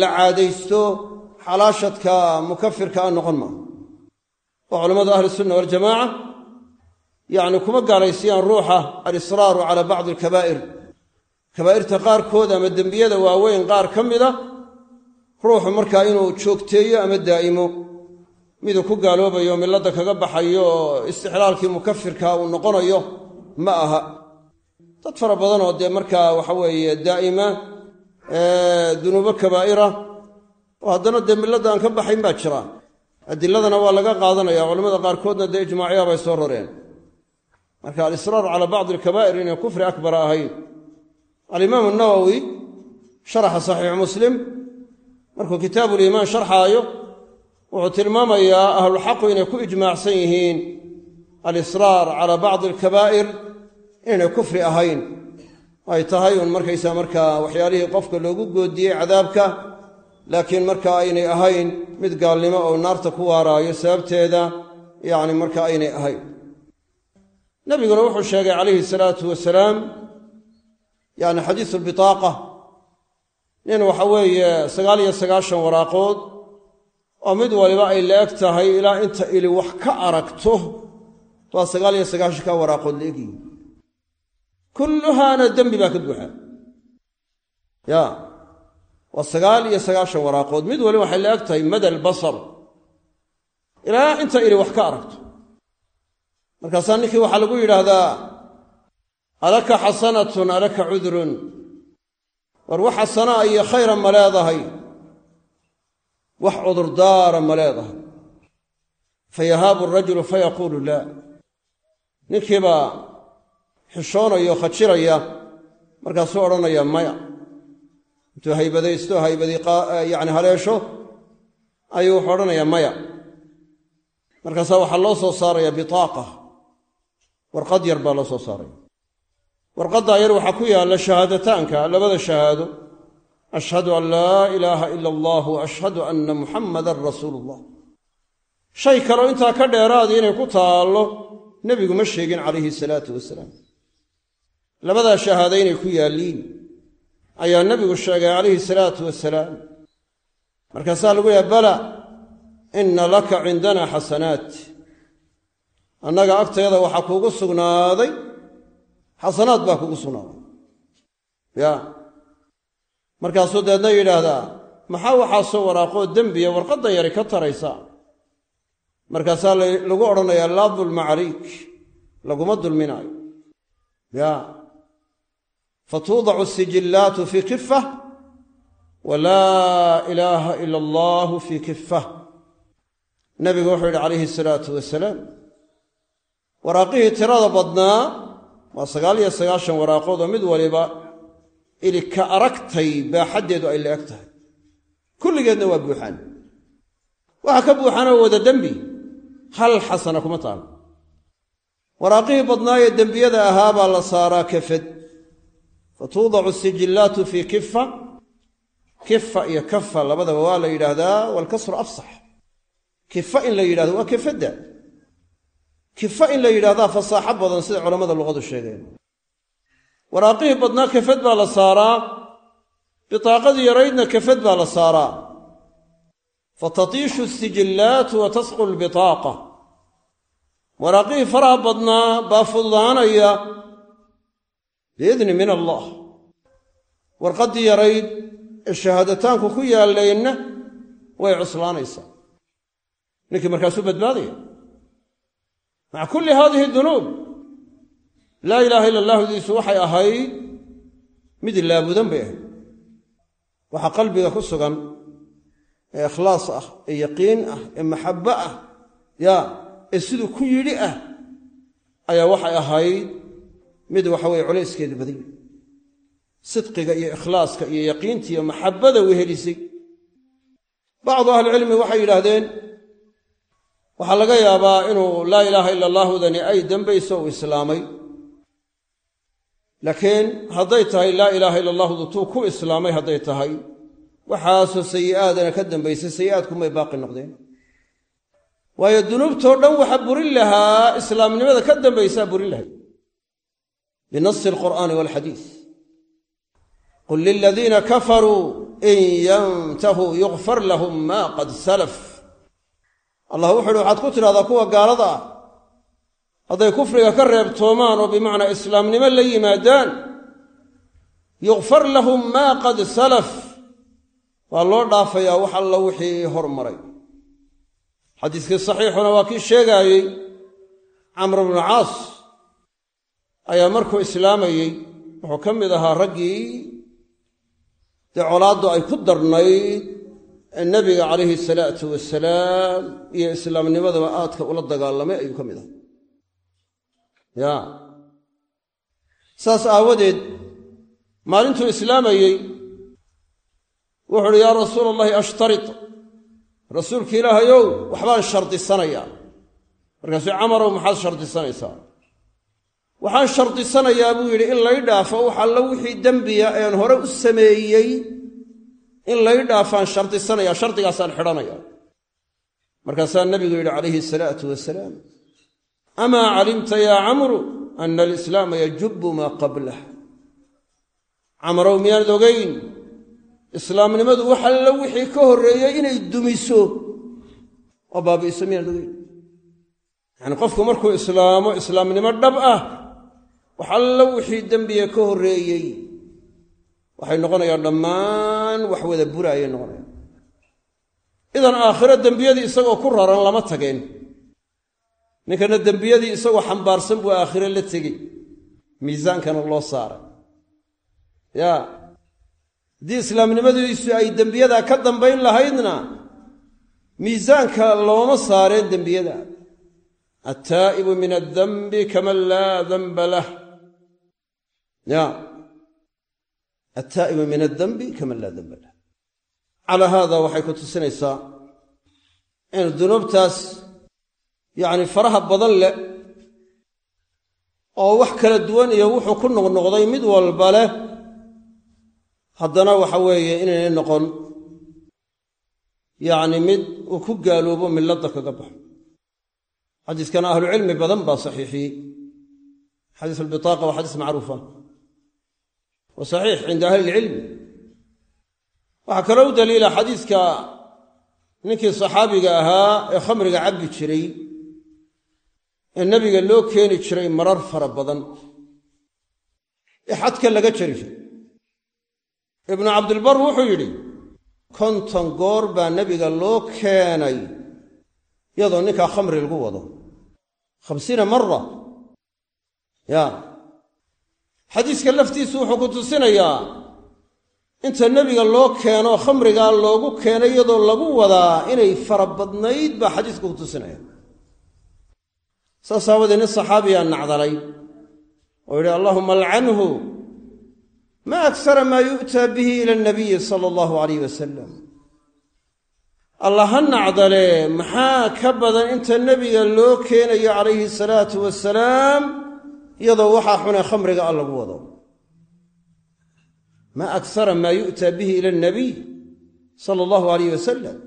la caadaysto xalaashadka mukafirka a noqon maa oo culammadu ahlusunna waljamaaca yacni kuma gaalaysiyaan ruuxa alisraaru calaa bacdi alkabaa'ir. Kabaa'irta qaarkood ama dembiyada waaweyn qaar ka mida ruuxu markaa inuu joogteeyo ama daa'imo miduu ku gaaloobayo milladda kaga baxayo oo istixlaalkii mukafirka uu noqonayo ma aha. Dad fara badanoo dee markaa waxa weeye daa'ima dunuubo kabaa'ira oo haddana dee milladda aan ka baxayn baa jira. Adiladana waa laga qaadanaya culamada qaarkoodna dee ijmaacyaa bay soo rareen marka alisraar calaa bacdi alkabaa'ir inay kufri akbara ahayn. Alimaamu nawowi sharaxa saxiixu muslim markuu kitaabuliimaan sharxaayo wuxuu tilmaamayaa ahlulxaqu inay ku ijmaacsan yihiin alisraar calaa bacdi alkabaa'ir inay kufri ahayn. Ay tahay un markaysaa markaa waxyaalihii qofka loogu goodiyey cadaabka laakiin marka aynay ahayn mid gaalnimo oo naarta ku waaraayo sababteeda yacni marka aynay ahayn. Nabiguna wuxuu sheegay calayhi salaatu wasalaam yani xadiisu albitaaqa nin waxa weeye sagaal iyo sagaashan waraaqood oo mid waliba ay la-eg tahay ilaa inta ili wax ka aragto waa sagaal iyo sagaashanka waraaqood la egyihin kulluhaana dembi baa ka buuxa ya waa sagaal iyo sagaashan waraaqood. Mid waliba waxay la eg tahay mada albasar ilaa inta ili wax ka aragto. Markaasaa ninkii waxaa lagu yidhaahdaa alaka xasanatun alaka cudrun. War wax xasanaa iyo khayra ma leedahay. Wax cudurdaara ma leedahay. Fayahaabu arajulu fayaquulu laa ninkiibaa xishoonaya oo khajiraya markaasuu odhanaya maya intuu haybadaysto haybadii yacni haleesho ayuu wuxuu odhanayaa maya. Markaasaa waxaa loo soo saaraya bitaaqa. Warqad yar baa loo soo saaraya. Warqaddaa yar waxaa ku yaalla shahaadataanka labada shahaado. Ashhadu an laa ilaaha ila allah ashhadu anna muxammadan rasuulu ullah shay kaloo intaa ka dheeraadi inay ku taallo nebigu ma sheegin calayhi salaatu wasalaam. Labadaa shahaado inay ku yaalliin ayaa nebigu sheegay calayhi salaatu wasalaam. Markaasaa lagu yahay bala inna laka cindana xasanaat. Annaga agteeda waxaa kuugu sugnaaday xasanaad baa kugu sugnaaday. Ya. Markaasuu deedna yidhaahdaa maxaa waxaasoo waraaqoo dembiya warqadda yari ka taraysa? Markaasaa lagu odhanayaa laa dulma calayk laguma dulminaayo. Ya fatuudacu sijillaatu fii kifa wa laa ilaaha ila allahu fii kifa nabigu wuxuu yidhi calayhi salaatu wasalaam waraaqihii tirada badnaa waa sagaal iyo sagaashan waraaqood oo mid waliba ili ka aragtay baaxaddeedu ay la eg tahay kulligeedna waa buuxaan waxa ka buuxaanoo wada dembi hal xasana kuma taalo waraaqihii badnaayee dembiyada ahaa la saaraa kafad fa tuudacu sijillaatu fii kifa kifa iyo kafa labadaba waa la yidhaahdaa waalkasru afsax. Kifa in la yidhahdo waa kafadda kifa in la yidhahdaa fasaaxo badan sida culammada luqadu sheegeen. Waraaqihii badnaa kafad baa la saaraa. Bitaaqadii yaraydna kafad baa la saaraa. Fatatiishu sijillaatu wa tasqu lbitaaqa. Waraaqihii faraha badnaa baa fududaanaya biidni min allah. Warqaddii yarayd ee shahaadataanku ku yaallaynna way cuslaanaysaa. Ninkii markaasuu badbaadaya maca kulli haadihi dunuub laa ilaaha illa allahdiisu waxay ahayd mid laabudan bay ahayd. Waxaa qalbiga ku sugan ee ikhlaas ah ee yaqiin ah ee maxabbo ah yaa ee siduu ku yidhi ah ayaa waxay ahayd mid waxaweye culayskeedu badanya sidqiga iyo ikhlaaska iyo yaqiinta iyo maxabbada wehelisay bacdu ahlicilmi waxay yidhaahdeen waxaa laga yaabaa inuu laa ilaaha ila allaahudani ay dambayso uu islaamay. Laakiin hadday tahay laa ilaaha ila allahdu tuu ku islaamay hadday tahay waxaasoo sayi'aadana ka dambaysay sayi'aadkumay baaqi noqdeen. Waayo dunuubtoo dhan waxa burin lahaa islaamnimada ka dambaysaa burin lahay binasi alqur'aani walxadiis qul liladiina kafaruu in yantahuu yukfar lahum ma qad salaf allah wuxu uhi waxaad ku tidhahdaa kuwa gaalada ah hadday kufriga ka reebtoomaan oo bimacnaa islaamnimo la yimaadaan yukfar lahum maa qad salaf waa loo dhaafayaa wax alla wixii hormaray xadiiskii saxiixuna waa kii sheegaayey camr bnu caas ayaa markuu islaamayey wuxuu ka mid ahaa raggii dee colaaddu ay ku darnayd ee nebiga calayhi salaatu wasalaam iyo islaamnimadaba aadka ula dagaalamay ayuu ka mid ahaa. Ya. Saas aawadeed maalintuu islaamayey wuxu uhi yaa rasuula allahi ashtarit rasuulka ilaahayow waxbaan shardisanayaa markaasuu camarow maxaad shardisanaysaa waxaan shardisanayaa buu yidhi in lay dhaafo wax alla wixii dembiya ean hore u sameeyey. In lay dhaafaan shardisanaya shardigaasaan xidhanaya markaasaa nabigu yidhi calayhi salaatu wasalaam amaa calimta yaa camru ana alislaama yajubu maa qablah? Camarow miyaanad ogayn? Islaamnimadu wax alla wixii ka horreeyey inay dumiso. Oo baabi'iso miyaanad ogeyn yacani qofku markuu islaamo islaamnimo dhab ah wax alla wixii dembiga ka horreeyey. Waxay noqonayaan dhammaan wax wada buraayay noqonayaan. Idan aakhiro dembiyadii isagoo ku raran lama tageen. Ninkana dembiyadii isagoo xambaarsan buu aakhiro la tegey. Miisaankana loo saaray. Ya haddii islaamnimadiisu ay dembiyadaa ka dambayn lahaydna miisaanka looma saareen dembiyada. Attaa'ibu min addanbi kaman laa danba lah ya attaa'ibu min addanbi kaman laa danba lah calaa haada waxay ku tusinaysaa in dunuubtaas yacni faraha badan leh oo wax kala duwan iyo wuxuu ku noqnoqday mid walba leh haddana waxa weeye inaynay noqon yacni mid uu ku gaaloobo milladda kaga baxo xadiiskana ahlucilmi badan baa saxiixiyey xadiis albitaaqa waa xadiis macruufa wa saxiix cinda ahli ilcilmi waxaa kaloo u daliila xadiiska ninkii saxaabiga ahaa ee khamriga cabbi jiray ee nebiga loo keeni jiray marar fara badan. Ee xadka laga jari jiray. Ibnu cabdilbar wuxuu yidhi konton goor baa nebiga loo keenay iyadoo ninkaa khamri lagu wado. Khamsiina mara ya xadiiska laftiisu wuxuu ku tusinayaa inta nebiga loo keeno khamrigaa loogu keenay iyadoo lagu wadaa inay fara badnayd baa xadiiska ku tusinaya. Saas aawadee nin saxaabiyaa nacdalay oo yidhi allahuma alcanhu ma aksara maa yu'taa bihi ila alnabiyi sala allahu alayh wasalam allah ha nacdalee maxaa ka badan inta nebiga loo keenayo calayhi salaatu wasalaam iyadoo waxaa xunee khamriga a lagu wado. Ma aksara maa yu'taa bihi ila alnabiy sala allahu alayh wasalam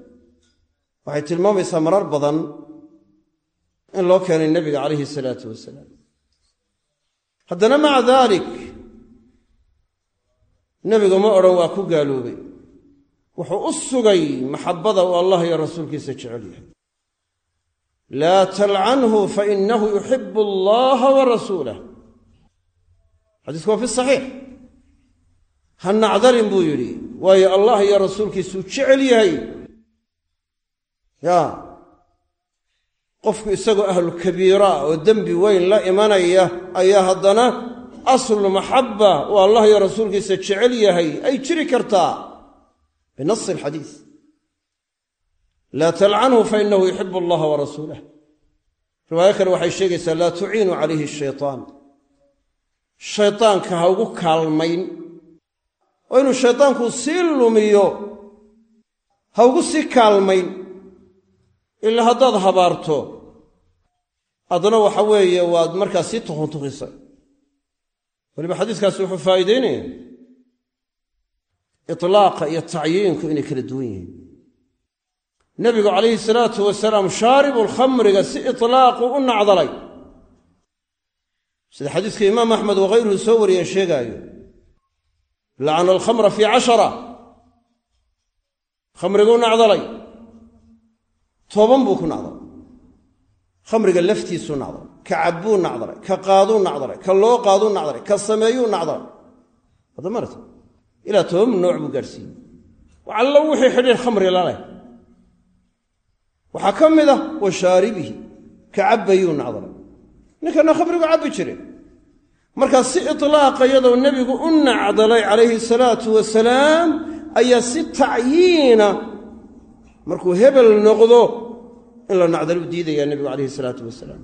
waxay tilmaamaysaa marar badan in loo keenay nebiga calayhi salaatu wasalaam. Haddana maca dalik nebigu ma odhan waa ku gaaloobay. Wuxuu u sugay maxabbada uu allah iyo rasuulkiisa jecel yahay laa talcanhu fainahu yuxibu allaha wa rasuulah xadiisku waa fi saxiix ha nacdalin buu yidhi waayo allah iyo rasuulkiisuu jecel yahay ya qofku isagoo ahlu kabiira oo dembi weyn la imanaya ayaa haddana aslu maxabba uu allah iyo rasuulkiisa jecel yahay ay jiri kartaa binasi alxadiis laa talcanhu fainahu yuxibu allaha wa rasuulah riwaayo kale waxay sheegaysaa laa tuciinu calayhi shaytaan. Shaydaanka ha ugu kaalmayn. Oo inuu shaydaanku sii lumiyo ha ugu sii kaalmayn. Ilaa haddaad habaarto haddana waxa weeye waad markaa sii tuquntuqisay weliba xadiiskaasi wuxuu faa'iideynaya itlaaqa iyo tacyiinku inay kala duwan yihiin nebigu calayhi salaatu wasalaam shaaribu lkhamriga si itlaaqu u nacdalay. Sida xadiiska imaam axmed wakayruhu soo wariyeen sheegaayo lacana alkhamra fii cashara. Khamriguu nacdalay. Toban buu ku nacdalay. Khamriga laftiisuu nacdalay. Ka cabbuu nacdalay. Ka qaaduu nacdalay. Ka loo qaaduu nacdalay. Ka sameeyuu nacdalay. Adamarta ilaa toban nooc buu gaadhsiiyey. Wacallo wixii xidhiir khamri laleh waxaa ka mid ah wa shaaribihi ka cabbayuu nacdalay ninkana khamrigu cabbi jire markaa si itlaaqa iyadoo nebigu u nacdalay calayhi salaatu wasalaam ayaa si tacyiina markuu hebel noqdo in la nacdalo u diidayaa nebigu calayhi salaatu wasalaam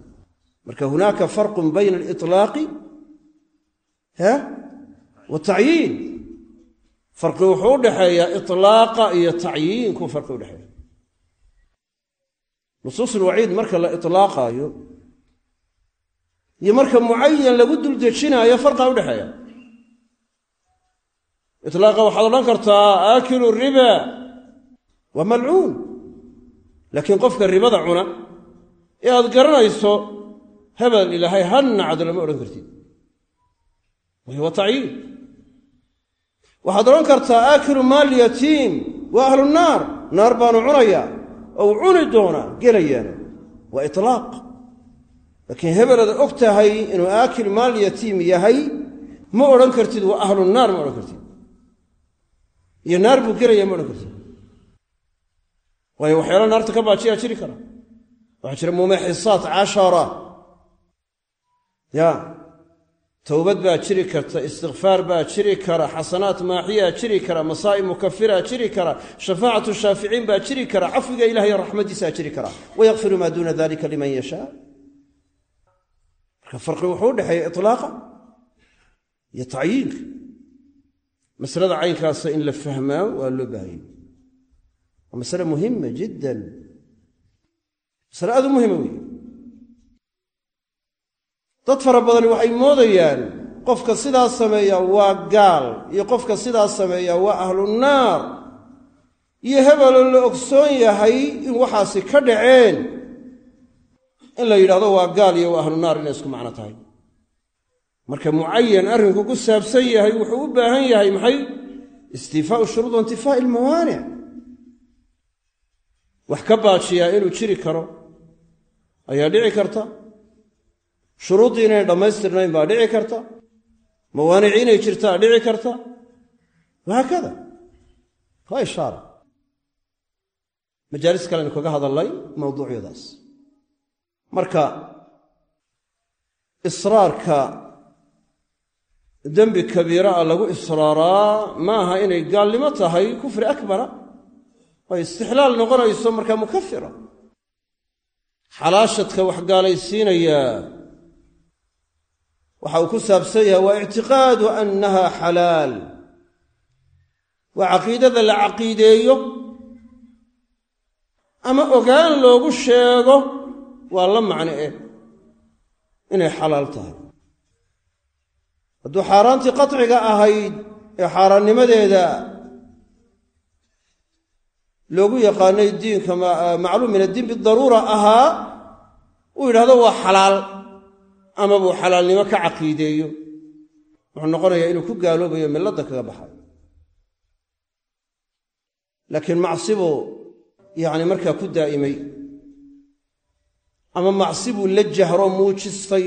marka hunaaka farqun bayna aliطlaaqi ha? Wa tacyiin. Farqi wuxuu u dhexeeyaa iطlaaqa iyo tacyiinku farqi udhexeeya nusuusulwaciid marka la itlaaqaayo iyo marka mucayan lagu duldejinaayo farqaa udhexeeya itlaaqa waxaad odhan kartaa aakilu riba waa malcuun laakiin qofka ribada cuna ee aad garanayso hebel ilaahay ha nacdo lama odhan kartid. Wahi waa tacyiin waxaad odhan kartaa aakilu maal yatiim waa ahlu naar. Naar baanu cunayaa ou cuni doonaa gelayaana. Waa itlaaq. Laakiin hebelaad og tahay inuu aakil maal yatiim yahay ma odhan kartid waa ahlu naar ma odhan kartid. Iyo naar buu gelaya ma odhan kartid. Waayo waxyaala naarta ka baajiyaa jiri kara. Waxaa jira mumaxisaat cashara ya towbad baa jiri karta istikfaar baa jiri kara xasanaat maaxiyaa jiri kara masaa'ib mukafiraa jiri kara shafaacatu shaaficiin baa jiri kara cafwiga ilahay raxmadiisaa jiri kara. Wayakfiru maa duuna dalika liman yashaa. Marka farqi wuxuu udhexeeya itlaaqa iyo tacyiinka. Masalada caynkaasa in la fahmaa waa loo baahanya waa masale muhima jiddan. Masale dad fara badani waxay moodayaan qofka sidaa sameeya waa gaal iyo qofka sidaa sameeya waa ahlu naar. Iyo hebeloo la ogsoon yahay in waxaasi ka dhaceen. In la yidhahdo waa gaal iyo waa ahlu naar inay isku macno tahay. Marka mucayan arrinku ku saabsan yahay wuxuu u baahan yahay maxay? Istiifaau shuruud intifaa'i ilmawaanic wax ka baajiyaa inuu jiri karo ayaa dhici karta shuruuddii inay dhammaystirnayn baa dhici karta. Mawaanici inay jirtaa dhici karta. Wahaakada waa ishaara. Majaalis kalenu kaga hadallay mawduucyadaas. Marka israarka dembi kabiira a lagu israaraa ma aha inay gaalnimo tahay kufri akbara. Ay istixlaal noqonayso markaa mukafira xalaashadka wax gaalaysiinayaa waxa uu ku saabsan yahay waa ictiqaadu annaha xalaal. Waa caqiidada la caqiideeyo ama ogaan loogu sheego waa la macno eh inay xalaal tahay. Hadduu xaaraantii qaciga ahayd ee xaaraannimadeeda loogu yaqaanay diinka macluum min addiin bidaruura ahaa uu yidhahdo waa xalaal ama buu xalaalnimo ka caqiideeyo. Wuxuu noqonayaa inuu ku gaaloobayo milladda kaga baxay. Laakiin macsi buu yacni markaa ku daa'imay. Ama macsi buu la jahro muujistay.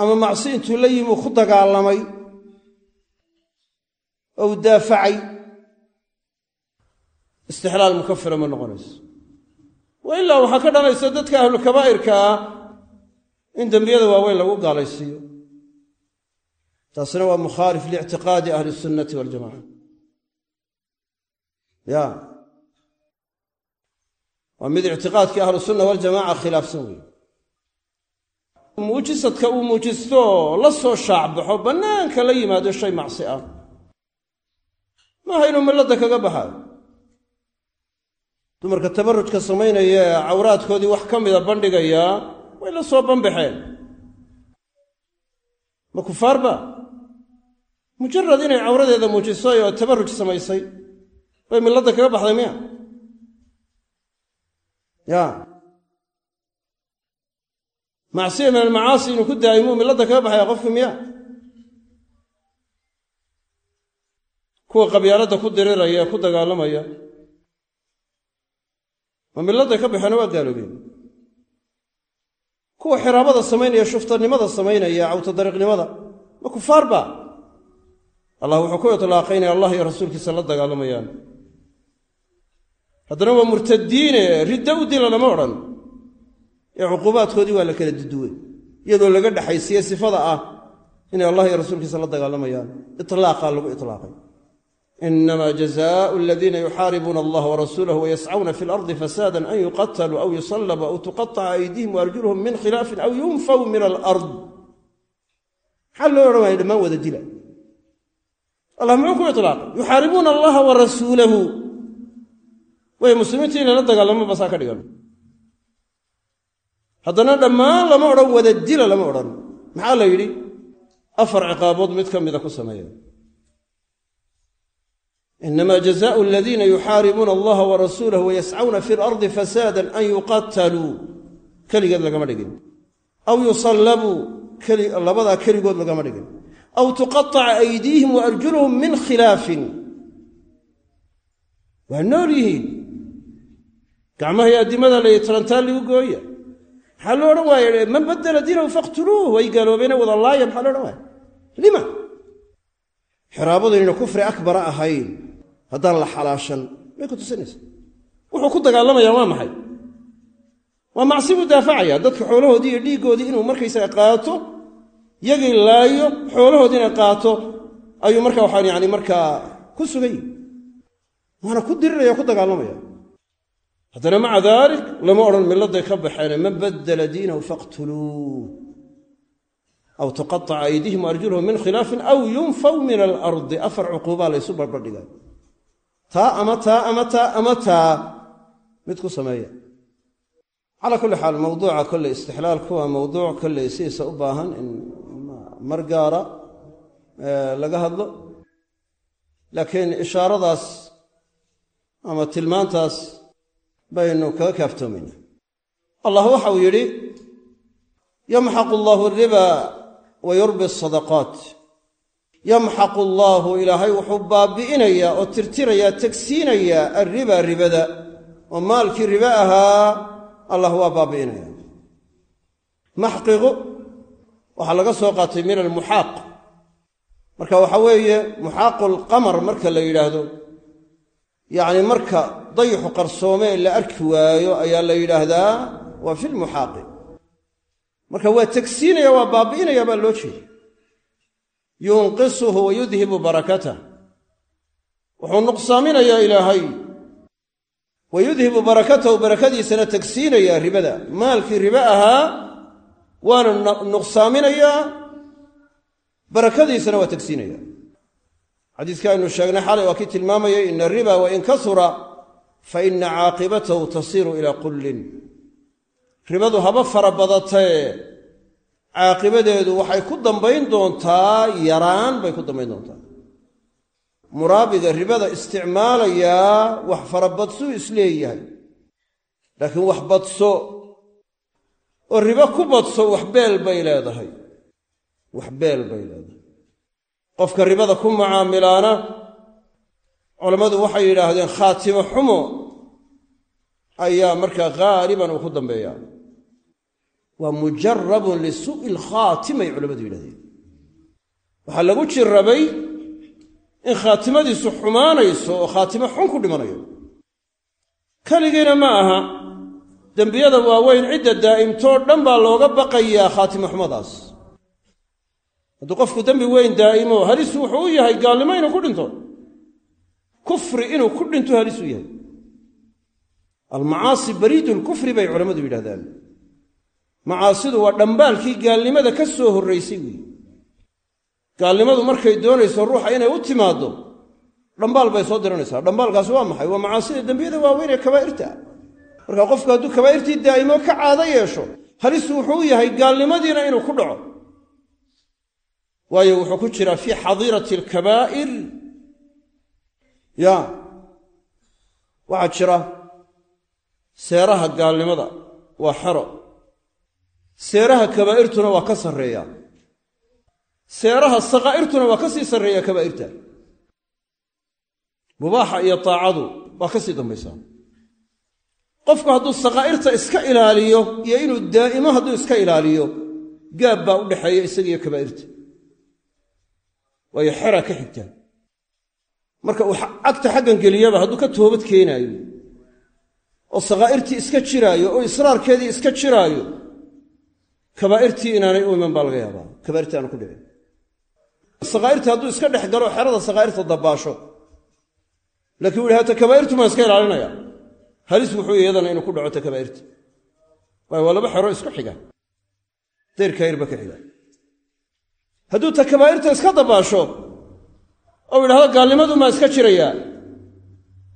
Ama macsi intuu la yimi uu ku dagaalamay. Oo u daafacay. Istixlaal mukafira ma noqonayso wa ilaa waxaa ka dhalaysa dadka ahlulkabaa'irka ah in dembiyada waaweyn lagu gaalaysiiyo. Taasina waa mukhaalif liictiqaadi ahli sunnati waljamaca ya. Waa mid ictiqaadkii ahlu sunna waljamaca khilaafsan weeye muujisadka uu muujisto la soo shaacbaxo bannaanka la yimaado shay macsi ah. Maaha inuu milladda kaga baxaayo dumarka tabarrujka samaynaya ee cawraadkoodii wax ka mida bandhigayaa way la soo banbaxeen ma kufaarba mujarad inay cawradeeda muujisay oo tabarruj samaysay. Bay milladda kaga baxday miya? Ya. Macsiya min almacaasi inuu ku daa'imuu milladda kaga baxaya qofki miya? Kuwa qabyaaladda ku diriraya ku dagaalamaya ma milladday ka baxeena waa gaaloobeen kuwa xiraabada samaynaya shuftanimada samaynaya cawtodariiqnimada ma kufaar ba allah wuxuu ku itlaaqay inay allah iyo rasuulkiisa la dagaalamayaan. Haddana waa murtadiine riddo u dila lama odhan. Ee cuquubaadkoodii waa la kala duduwey iyadoo laga dhexaysiye sifada ah inay allah iyo rasuulkiisa la dagaalamayaan. Itlaaqa lagu itlaaqay inama jazaau aladiina yuxaaribuuna allaha warasuulahu wayascuna fi lardi fasada an yuqataluu aw yusalabuu aw tuqaطca aydihim waarjuluhum min khilaafin aw yunfaw min alard maxaa loo odhan waaya dhammaan wada dila allah muxuu ku ilaaqay yuxaaribuuna allaha wa rasuulahu way muslimiinta in lala dagaalamo basaa ka dhigan haddana dhammaan lama odhan wada dila lama odhan maxaa la yidhi afar ciqaabood mid ka mida ku sameeya inama jazaau aladiina yuxaaribuuna allaha wa rasuulahu wayascawna fi lardi fasaadan an yuqataluu keligeed lagama dhigin aw yusallabuu labadaa keligood lagama dhigin aw tuqaaca aydiihim wa arjuluhum min khilaafin waa nool yihiin gacmaha iyo addimada la tarantaan ligu gooya maxaa loo odhan waaye man badela diinahu faqtuluuh way gaaloobeene wada laaya maxaa lo odhan waaya lima xiraabadu inayna kufri akbara ahayn haddaan la xalaashan may ku tusinaysa. Wuxuu ku dagaalamayaa waa maxay? Waa macsi buu daafacaya dadka xoolahoodii iyo dhiiggoodii inuu markaysaga qaato yagii laayo xoolahoodii inay qaato ayuu marka waxaan yani markaa ku sugay. Waana ku diriraya ku dagaalamaya. Haddana maca daalik lama odhan milladay ka baxeene man baddala diinahu faqtuluuh aw tuqaaca aydihim arjuluhum min khilaafin aw yunfaw min alardi afar cuquubaa laysu barbardhigaa taa ama taa ama taa ama taa mid ku sameeya. Calaa kulli xaal mawduuca kolley istixlaalku waa mawduuc kolley sidiisa u baahan in mar gaara laga hadlo. Laakiin ishaaradaas ama tilmaantaas baynu kaga kaaftoomayna allah waxau yidhi yamxaqu allaahu ariba wa yurbi asadaqaat yamxaqu allaahu ilaahay wuxuu baabi'inayaa oo tirtirayaa tegsiinayaa arriba ribada. Oo maalkii ribe ahaa allah waa baabi'inaya. Maxqigu waxaa laga soo qaatay min almuxaaq. Marka waxa weeye muxaaqu alqamar marka la yidhaahdo yacni marka dayixu qarsoomee la arki waayo ayaa la yidhaahdaa waa fi lmuxaaqi marka waa tegsiinaya waa baabi'inaya baa loo jeeda yunqisuhu wa yudhibu barakatah wuxuu nuqsaaminayaa ilaahay. Wa yudhibu barakatahu barakadiisana tegsiinayaa ribada. Maalkii ribe ahaa waana nuqsaaminayaa barakadiisana waa tegsiinaya xadiiska aynu sheegnay xalay waa kii tilmaamayay ina ariba wain kasura fa ina caaqibatahu tasiiru ilaa qullin. Ribadu haba fara badatee caaqibadeedu waxay ku dambayn doontaa yaraan bay ku dambayn doontaa. Muraabiga ribada isticmaalayaa wax farabadsuu is leeyahay laakiin wax badso oo ribo ku badso wax beel bay leedahay. Wax beel bay leedahay. Qofka ribada ku mucaamilaana culammadu waxay yidhaahdeen khaatimo xumo. Ayaa markaa haaliban uu ku dambeeyaa waa mujarabun lisuu'i lkhaatimay culammadu yidhahdeen. Waxaa lagu jirrabay in khaatimadiisu xumaanayso oo khaatimo xun ku dhimanayo. Keligiina ma aha. Dembiyada waaweyn cidda daa'imtoo dhan baa looga baqayaa khaatimo xumadaas. Hadduu qofku dembi weyn daa'imo halisu wuxuu u yahay gaalnimo inuu ku dhinto. Kufri inuu ku dhinto halis u yahay. Almacaasi bariidu lkufri bay culammadu yidhahdaan macaasidu waa dhambaalkii gaalnimada ka soo horraysay weeye gaalnimadu markay doonayso ruuxa inay u timaaddo dhambaal bay soo diranaysaa. Dhambaalkaasi waa maxay? Waa macaasida dembiyada waaweyn ee kabaa'irta. Marka qofku hadduu kabaa'irtii daa'imo ka caado yeesho halisu wuxuu u yahay gaalnimadiina inuu ku dhaco. Waayo wuxuu ku jiraa fii xadiirati alkabaa'ir ya waxaa jira seeraha gaalnimada. Waa xero seeraha kabaa'irtuna waa ka sarreeya. Seeraha sakaa'irtuna waa ka sii sarreeya kabaa'irta. Mubaaxa iyo taacadu waa ka dambaysaa qofku hadduu sakaa'irta iska ilaaliyo iyo inuu daa'imo hadduu iska ilaaliyo gaab baa u dhexeeya isagiiyo kabaa'irta. Waayo xera ka xigtaa marka uu cagta xaggan geliyaba hadduu ka toobad keenaayo oo sakaa'irtii iska jiraayo oo israarkeedii iska jiraayo kabaa'irtii inaanay u iman baa laga yaabaa. Kabaa'irtii aanu ku dhicin sakaa'irtii hadduu iska dhex galo xerada sakaa'irta dabbaasho laakiin u yihi hata kabaa'irtu maan iska ilaalinaya. Halis wuxuu iyadana inuu ku dhaco ta kabaa'irta waayo waa laba xero isku xiga. Dayr kayrba ka xiga. Hadduu ta kabaa'irta iska dabbaasho ou yidhahdo gaalnimadu maa iska jirayaa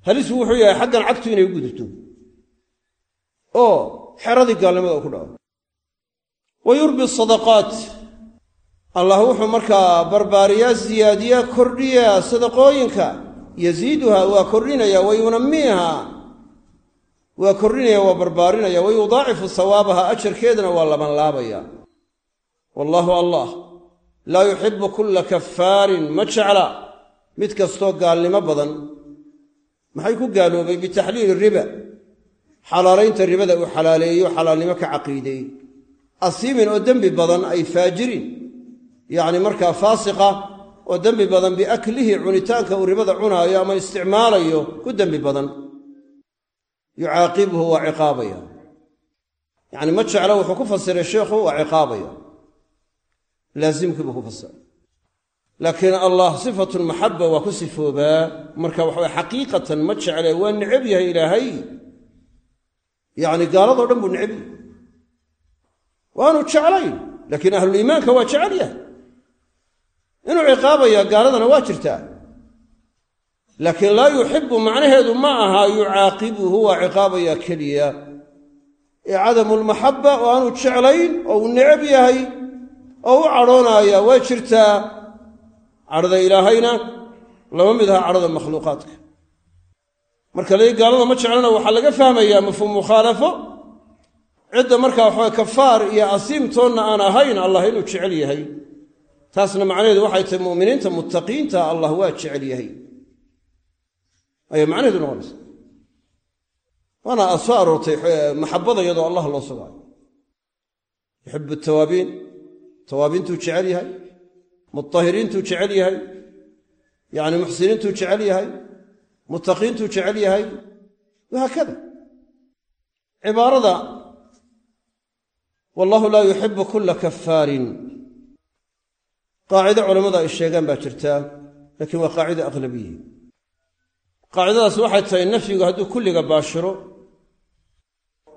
halisu wuxuu yahay xaggan cagtu inay u gudubto oo xeradii gaalnimada u ku dhaco wa yurbi sadaqaat allah wuxuu markaa barbaariyaa siyaadiyaa kordhiyaa sadaqooyinka yasiiduha waa kordhinaya wa yunammiiha waa kordhinaya waa barbaarinaya wa yudaacifu sawaabaha ajarkeedana waa labanlaabaya wallaahu allah laa yuxibu kulla kafaarin ma jecla mid kastoo gaalnimo badan maxay ku gaaloobay bitaxliili riba xalaalaynta ribada uu xalaaleeyo xalaalnimo ka caqiideey asiimin oo dembi badan ay faajirin yacni markaa faasiqa oo dembi badan biaklihi cunitaanka uu ribada cunaayo ama isticmaalayo ku dembi badan. Yucaaqibuhu waa ciqaabaya. Yacni ma jeclo wuxuu ku fasiray sheikhu waa ciqaabaya. Laasimkii buu ku fasiray. Laakiin allah sifatun maxaba waa ku sifoobaa. Marka waxaway xaqiiqatan ma jecle waa necab yahay ilaahay. Yacni gaaladoo dhan buu necab yahay waanu jeclayn laakiin ahluliimaanka waa jecel yahay. Inuu ciqaabaya gaaladana waa jirtaa. Laakiin laa yuxibu macnaheedu ma aha yucaaqibuhu waa ciqaabaya keliya. Ee cadamu lmaxaba oo aanu jeclayn oo uu necab yahay oo u cadhoonaya waa jirtaa. Cadhada ilaahayna lama mid aha cadhada makhluuqaadka. Marka lai gaalada ma jeclana waxaa laga fahmayaa mafhuum mukhaalafo cidda markaa waxaa kafaar iyo asiimtoonna aan ahayn allah inuu jecel yahay. Taasna macnaheedu waxay tahay mu'miniinta muttaqiinta allah waa jecel yahay. Ayay macnaheedu noqonaysa waana soo aroortay maxabada iyadoo allah loo sugaayo. Yuxibu tawaabiin tawaabiintuu jecel yahay mutahiriintuu jecel yahay yacni muxsiniintuu jecel yahay muttaqiintuu jecel yahay wahaakada. Cibaarada wallahu laa yuxibu kulla kafaarin qaacido culammadu ay sheegaan baa jirtaa laakiin waa qaacida aqlabiyi qaacidadaas waxay tahay nafyigu hadduu kulliga baashiro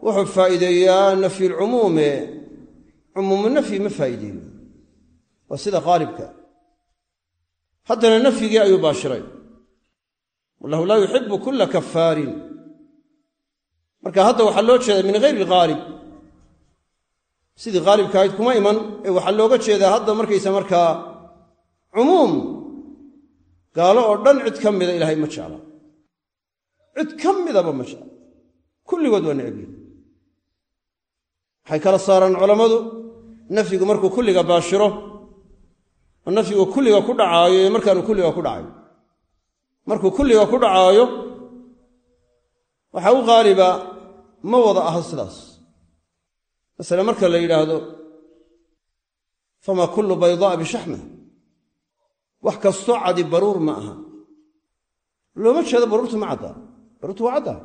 wuxuu faa'iideeyaa nafyulcumuume cumuumu nafyi ma faa'iideeyo waa sida qaalibka. Haddana nafyigii ayuu baashiray. Wallahu laa yuxibu kulla kafaarin marka hadda waxaa loo jeedaa min hayri haalib sidii haalibka ahayd kuma iman. Ee waxaa looga jeedaa hadda markaysa markaa cumuum gaalo oo dhan cid ka mida ilaahay ma jecla. Cid ka midaba ma jecla. Kulligood waa necbiye waxay kala saaraan culammadu nafyigu markuu kulliga baashiro oo nafyigu kulliga ku dhacaayo iyo markaanu kulliga ku dhacayo. Markuu kulliga ku dhacaayo waxaa u qaaliba ma wada aha sidaas masale marka la yidhaahdo fama kullu baydaa bishaxma wax kastoo cadi baruur ma aha. Looma jeedo baruurtu ma caddaa baruurtu waa caddaa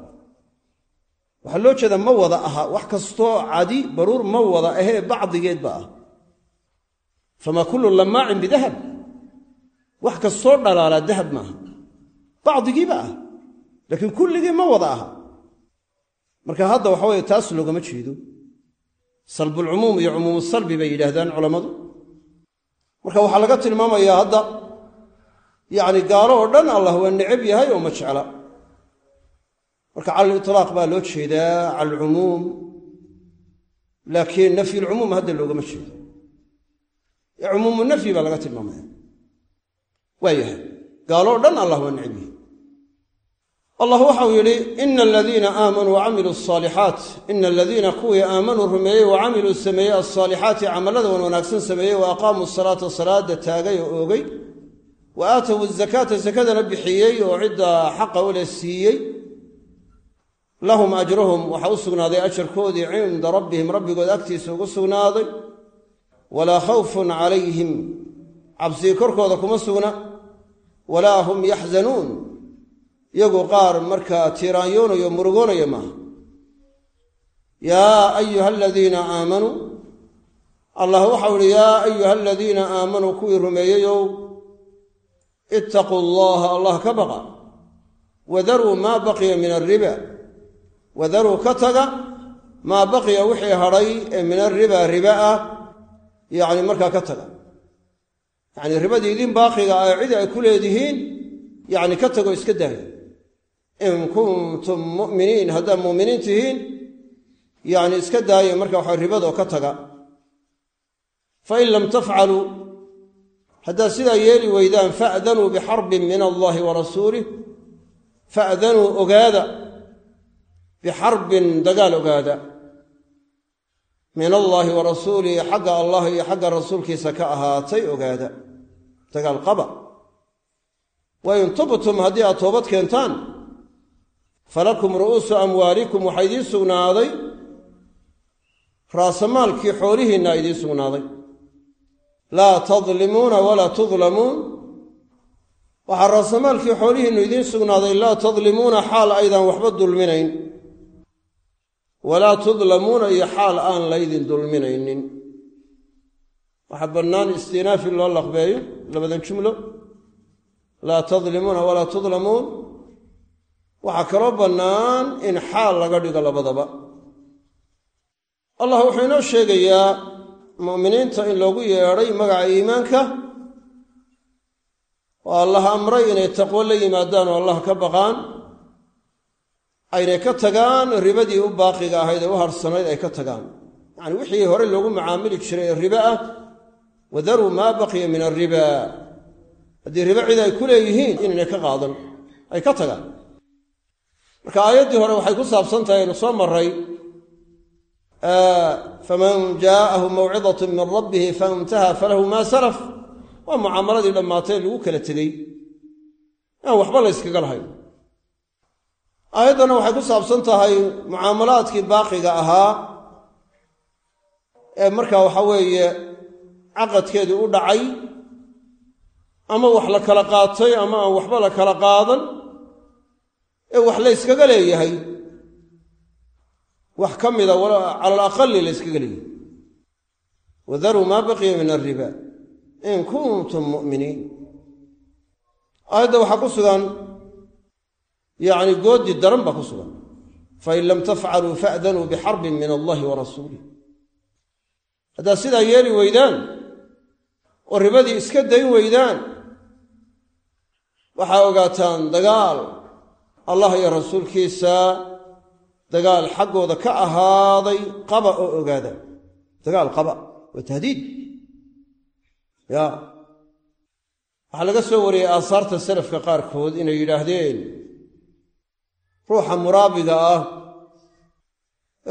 waxaa loo jeedaa ma wada aha. Wax kastoo cadi baruur ma wada ahee bacdigeed ba ah. Fama kullu lamaacin bidahab wax kastoo dhalaalaa dahab maaha bacdigiiba ah. Laakiin kulligii ma wada aha. Marka hadda waxa weye taas loogama jeedo salbulcumuum iyo cumuumu salbi bay yidhaahdaan culammadu. Marka waxaa laga tilmaamayaa hadda yacni gaalo oo dhan allah waa necab yahay oo ma jecla. Marka cala litlaaq baa loo jeedaa cala alcumuum laakiin nafyulcumuum hadda loogama jeedo. Ee cumuumu nafyi baa laga tilmaamaya waa yahay. Gaalo o dhan allah waa necab yahay allah waxau yidhi ina aladiina aamanuu wacamiluu asaalixaat ina aladiina kuwii aamanuu rumeeyey wa camiluu sameeyey alsaalixaati camallada wan wanaagsan sameeyey wa aqaamuu salaata salaada taagay oo oogay. Wa aatow azakaata sakadana bixiyey oo cidda xaqa ule siiyey. Lahum ajruhum waxaa u sugnaaday ajarkoodii cinda rabbihim rabbigood agtiisa ugu sugnaaday. Walaa khawfun calayhim cabsii korkooda kuma sugna. Walaa hum yaxzanuun iyagu qaar markaa tiiraanyoonayo murugoonaya maaha. Yaa ayuha aladiina aamanuu allah waxau ihi yaa ayuha aladiina aamanuu kuwii rumeeyeyow ittaquu allaha allah ka baqa. Wadaruu maa baqiya min alriba wadaruu ka taga maa baqiya wixii hadhay ee min alriba riba ah yacni markaa ka taga. Yacni ribadii idin baaqiga ah cidi ay ku leedihiin yacni ka tago iska daaya in kuntum mu'miniin haddaad mu'miniin tihiin yacni iska daaya marka waxa ribadoo ka taga. Fain lam tafcaluu haddaad sidaa yeeli weydaan fa'danuu bixarbin min allahi wa rasuulih fa'danuu ogaada bixarbin dagaal ogaada min allaahi wa rasuulihi xagga allah iyo xagga rasuulkiisa ka ahaatay ogaada. Dagaal qaba. Wain tubtum haddii aad toobad keentaan falakum ru'uusu amwaalikum waxaa idiin sugnaaday raasamaalkii xoolihiinna idiin sugnaaday. Laa tadlimuuna walaa tudlamuun. Waxaa raasamaalkii xoolihiinnu idiin sugnaaday laa tadlimuuna xaal aydan waxba dulminayn. Walaa tudlamuuna iyo xaal aan laydin dulminaynin. Waxaa bannaan istinaafi loo laqbeeyo labadan jumlo. Laa tadlimuuna walaa tudlamuun waxaa kaloo bannaan in xaal laga dhigo labadaba. Allah wuxuu inoo sheegayaa mu'miniinta in loogu yeedhay magaca iimaanka. Oo allah amray inay taqwo la yimaadaan oo allah ka baqaan. Aynay ka tagaan ribadii u baaqiga ahayd ee u harsanayd ay ka tagaan. Yacni wixii hore loogu macaamili jiray ee ribe ah wadaruu maa baqiya min alriba haddii ribe cid ay ku leeyihiin inaynay ka qaadan ay ka tagaan marka aayaddii hore waxay ku saabsan tahay aynu soo maray faman jaa'ahu mawcidatu min rabbihi faintaha falahu maa salaf. Waa mucaamaladii dhammaatay lagu kala tegey. Aan waxba la yskaga lahayn. Aayaddana waxay ku saabsan tahay mucaamalaadkii baaqiga ahaa ee markaa waxa weeye caqadkeedii u dhacay ama wax la kala qaatay ama aan waxba la kala qaadan ee wax la yskaga leeyahay wax ka mida cala alaqali la yskaga leeyahay. Wadaruu maa baqiya min alriba in kuntum mu'miniin. Aayadda waxaa ku sugan yacni goodi daran baa ku sugan. Fain lam tafcaluu fa'danuu bixarbin min allahi wa rasuulih haddaad sidaa yeeli weydaan oo ribadii iska dayn weydaan waxaa ogaataan dagaal allah iyo rasuulkiisa dagaal xaggooda ka ahaaday qaba oo ogaada. Dagaal qaba waa tahdiid. Ya. Waxaa laga soo wariyey aasaarta salafka qaarkood inay yidhaahdeen ruuxa muraabiga ah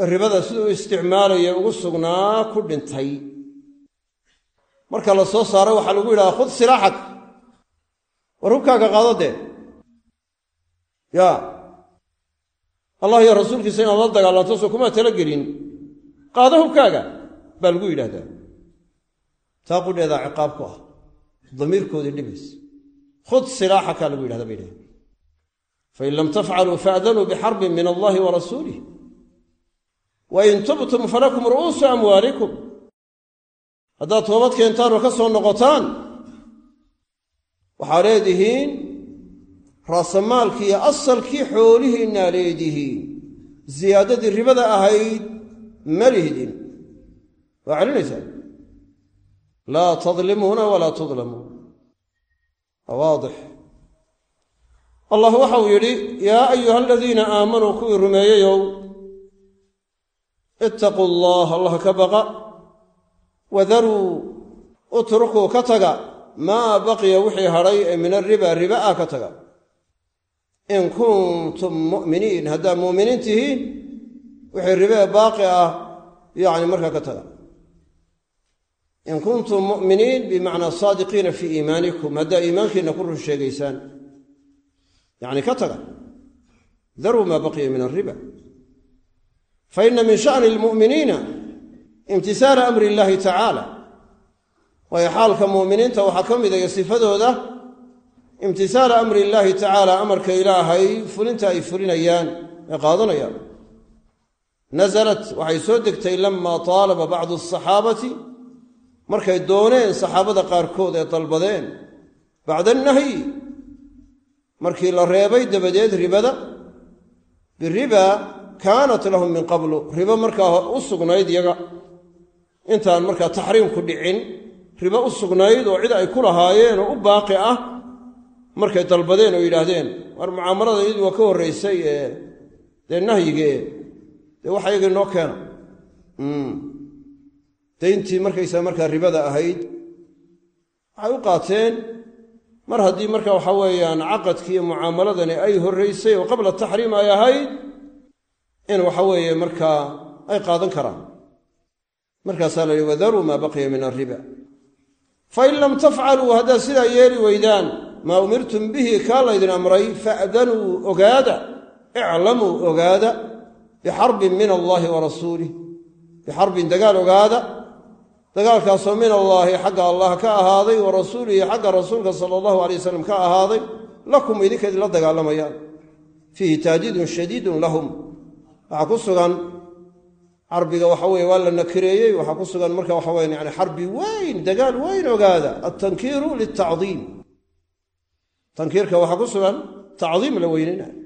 ee ribada siduu isticmaalaya ugu sugnaa ku dhintay. Marka la soo saaro waxaa lagu yidhaha khud silaaxak war hubkaaga qaado dee ya. Allah iyo rasuulkiisa inaad la dagaalanto soo kumaa tala gelin qaado hubkaaga baa lagu yidhahdaa taa qudheedaa ciqaab ku ah damiirkoodii dhibaysa khud silaaxakaa lagu yidhahda bay dhahen fain lam tafcaluu faadanuu bixarbin min allahi wa rasuulih wain tubtum falakum ru'uusu amwaalikum haddaad toobad keentaan oo ka soo noqotaan waxaa leedihiin raasamaalkii iyo asalkii xoolihiinnaa leedihiin siyaadadii ribada ahayd ma lihdin. Waa celinaysaa laa tadlimuuna walaa tudlamuun. Waa waadix. Allah waxau yidhi yaa ayuha aladiina aamanuu kuwii rumeeyeyow ittaquu allah allah ka baqa. Wadaruu utrukuu ka taga. Maa baqiya wixii hadhay ee min arriba riba ah ka taga in kuntum mu'miniin haddaad mu'miniin tihiin wixii ribee baaqi ah yacni markaa ka taga. In kuntum mu'miniin bimacnaa saadiqiina fii iimaanikum haddaa iimaankiinna ku run sheegaysaan yacni ka taga. Daruu maa baqiya min alriba fa inna min sha'ni almu'miniina imtisaala amri illaahi tacaala waayo xaalka mu'miniinta waxaa ka mida iyo sifadooda imtisaala amri illaahi tacaala amarka ilaahay fulinta ay fulinayaan ee qaadanayaan. Nasalat waxay soo degtay lamaa taalaba bacdu asaxaabati markay dooneen saxaabada qaarkood ee dalbadeen. Bacda annahyi markii la reebay dabadeed ribada biriba kaanat lahum min qablu. Ribo markaa u sugnayd yaga intaan markaa taxriimku dhicin ribo u sugnayd oo cid ay ku lahaayeen oo u baaqi ah markay dalbadeen oo yidhaahdeen war mucaamalada iyadu waa ka horraysay ee dee nahyigee dee waxa yaga inoo keena dayntii markaysaa markaa ribada ahayd waxay u qaateen mar haddii marka waxa weeyaan caqadkii mucaamaladani ay horraysay oo qabla taxriim ay ahayd in waxa weeye markaa ay qaadan karaan. Markaasaa la yihi wadaruu maa baqiya min alriba fain lam tafcaluu haddaad sidaa yeeli weydaan maa umirtum bihi kaa laydin amray fa'danuu ogaada iclamuu ogaada bixarbin min allaahi wa rasuulih bixarbin dagaal ogaada dagaalkaasoo min allaahi xagga allah ka ahaaday wa rasuulihi xagga rasuulka sala allahu alay wasalam ka ahaaday lakum idinka idinla dagaalamayaan. Fiihi taadiidun shadiidun lahum. Waxaa ku sugan xarbiga waxa weye waa la nakireeyey waxaa ku sugan marka waxa weye yani xarbi weyn dagaal weyn ogaada altankiiru liltacdiim tankiirka waxaa ku sugan tacdiim la weyneynayo.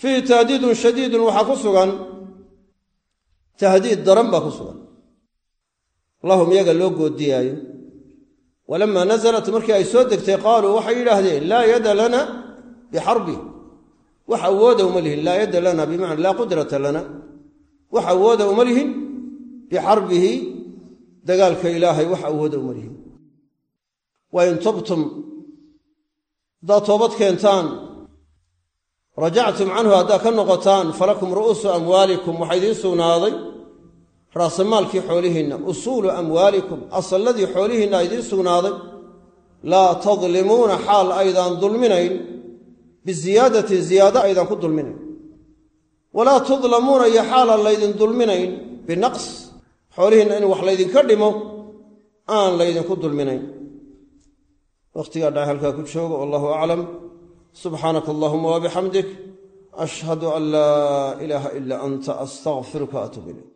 Fiihi tahdiidun shadiidun waxaa ku sugan tahdiid daran baa ku sugan. Lahum iyaga loo goodiyaayo. Walamaa nasalat markii ay soo degtay qaaluu waxay yidhaahdeen laa yada lana bixarbi. Wax awooda uma lihin laa yadda lana bimacna laa qudrata lana. Wax awooda uma lihin bixarbihi dagaalka ilaahay wax awooda uma lihin wain tubtum haddaad toobad keentaan rajactum canhu haddaad ka noqotaan falakum ru'uusu amwaalikum waxaa idiin sugnaaday raasamaalkii xoolihiinna usuulu amwaalikum asalladii xoolihiinna idiin sugnaaday laa tadlimuuna xaal aydaan dulminayn biziyaadatin ziyaado aydan ku dulminayn walaa tudlamuuna iyo xaalaan laydin dulminayn binaqs xoolihiinna in wax laydinka dhimo aan laydinku dulminayn wakhtigaa dhaca halkaa ku joogo wallahu aclam. Subxaanaka allahuma wabixamdik ashhadu an laa ilaaha ila anta astaqfiruka atub ilayk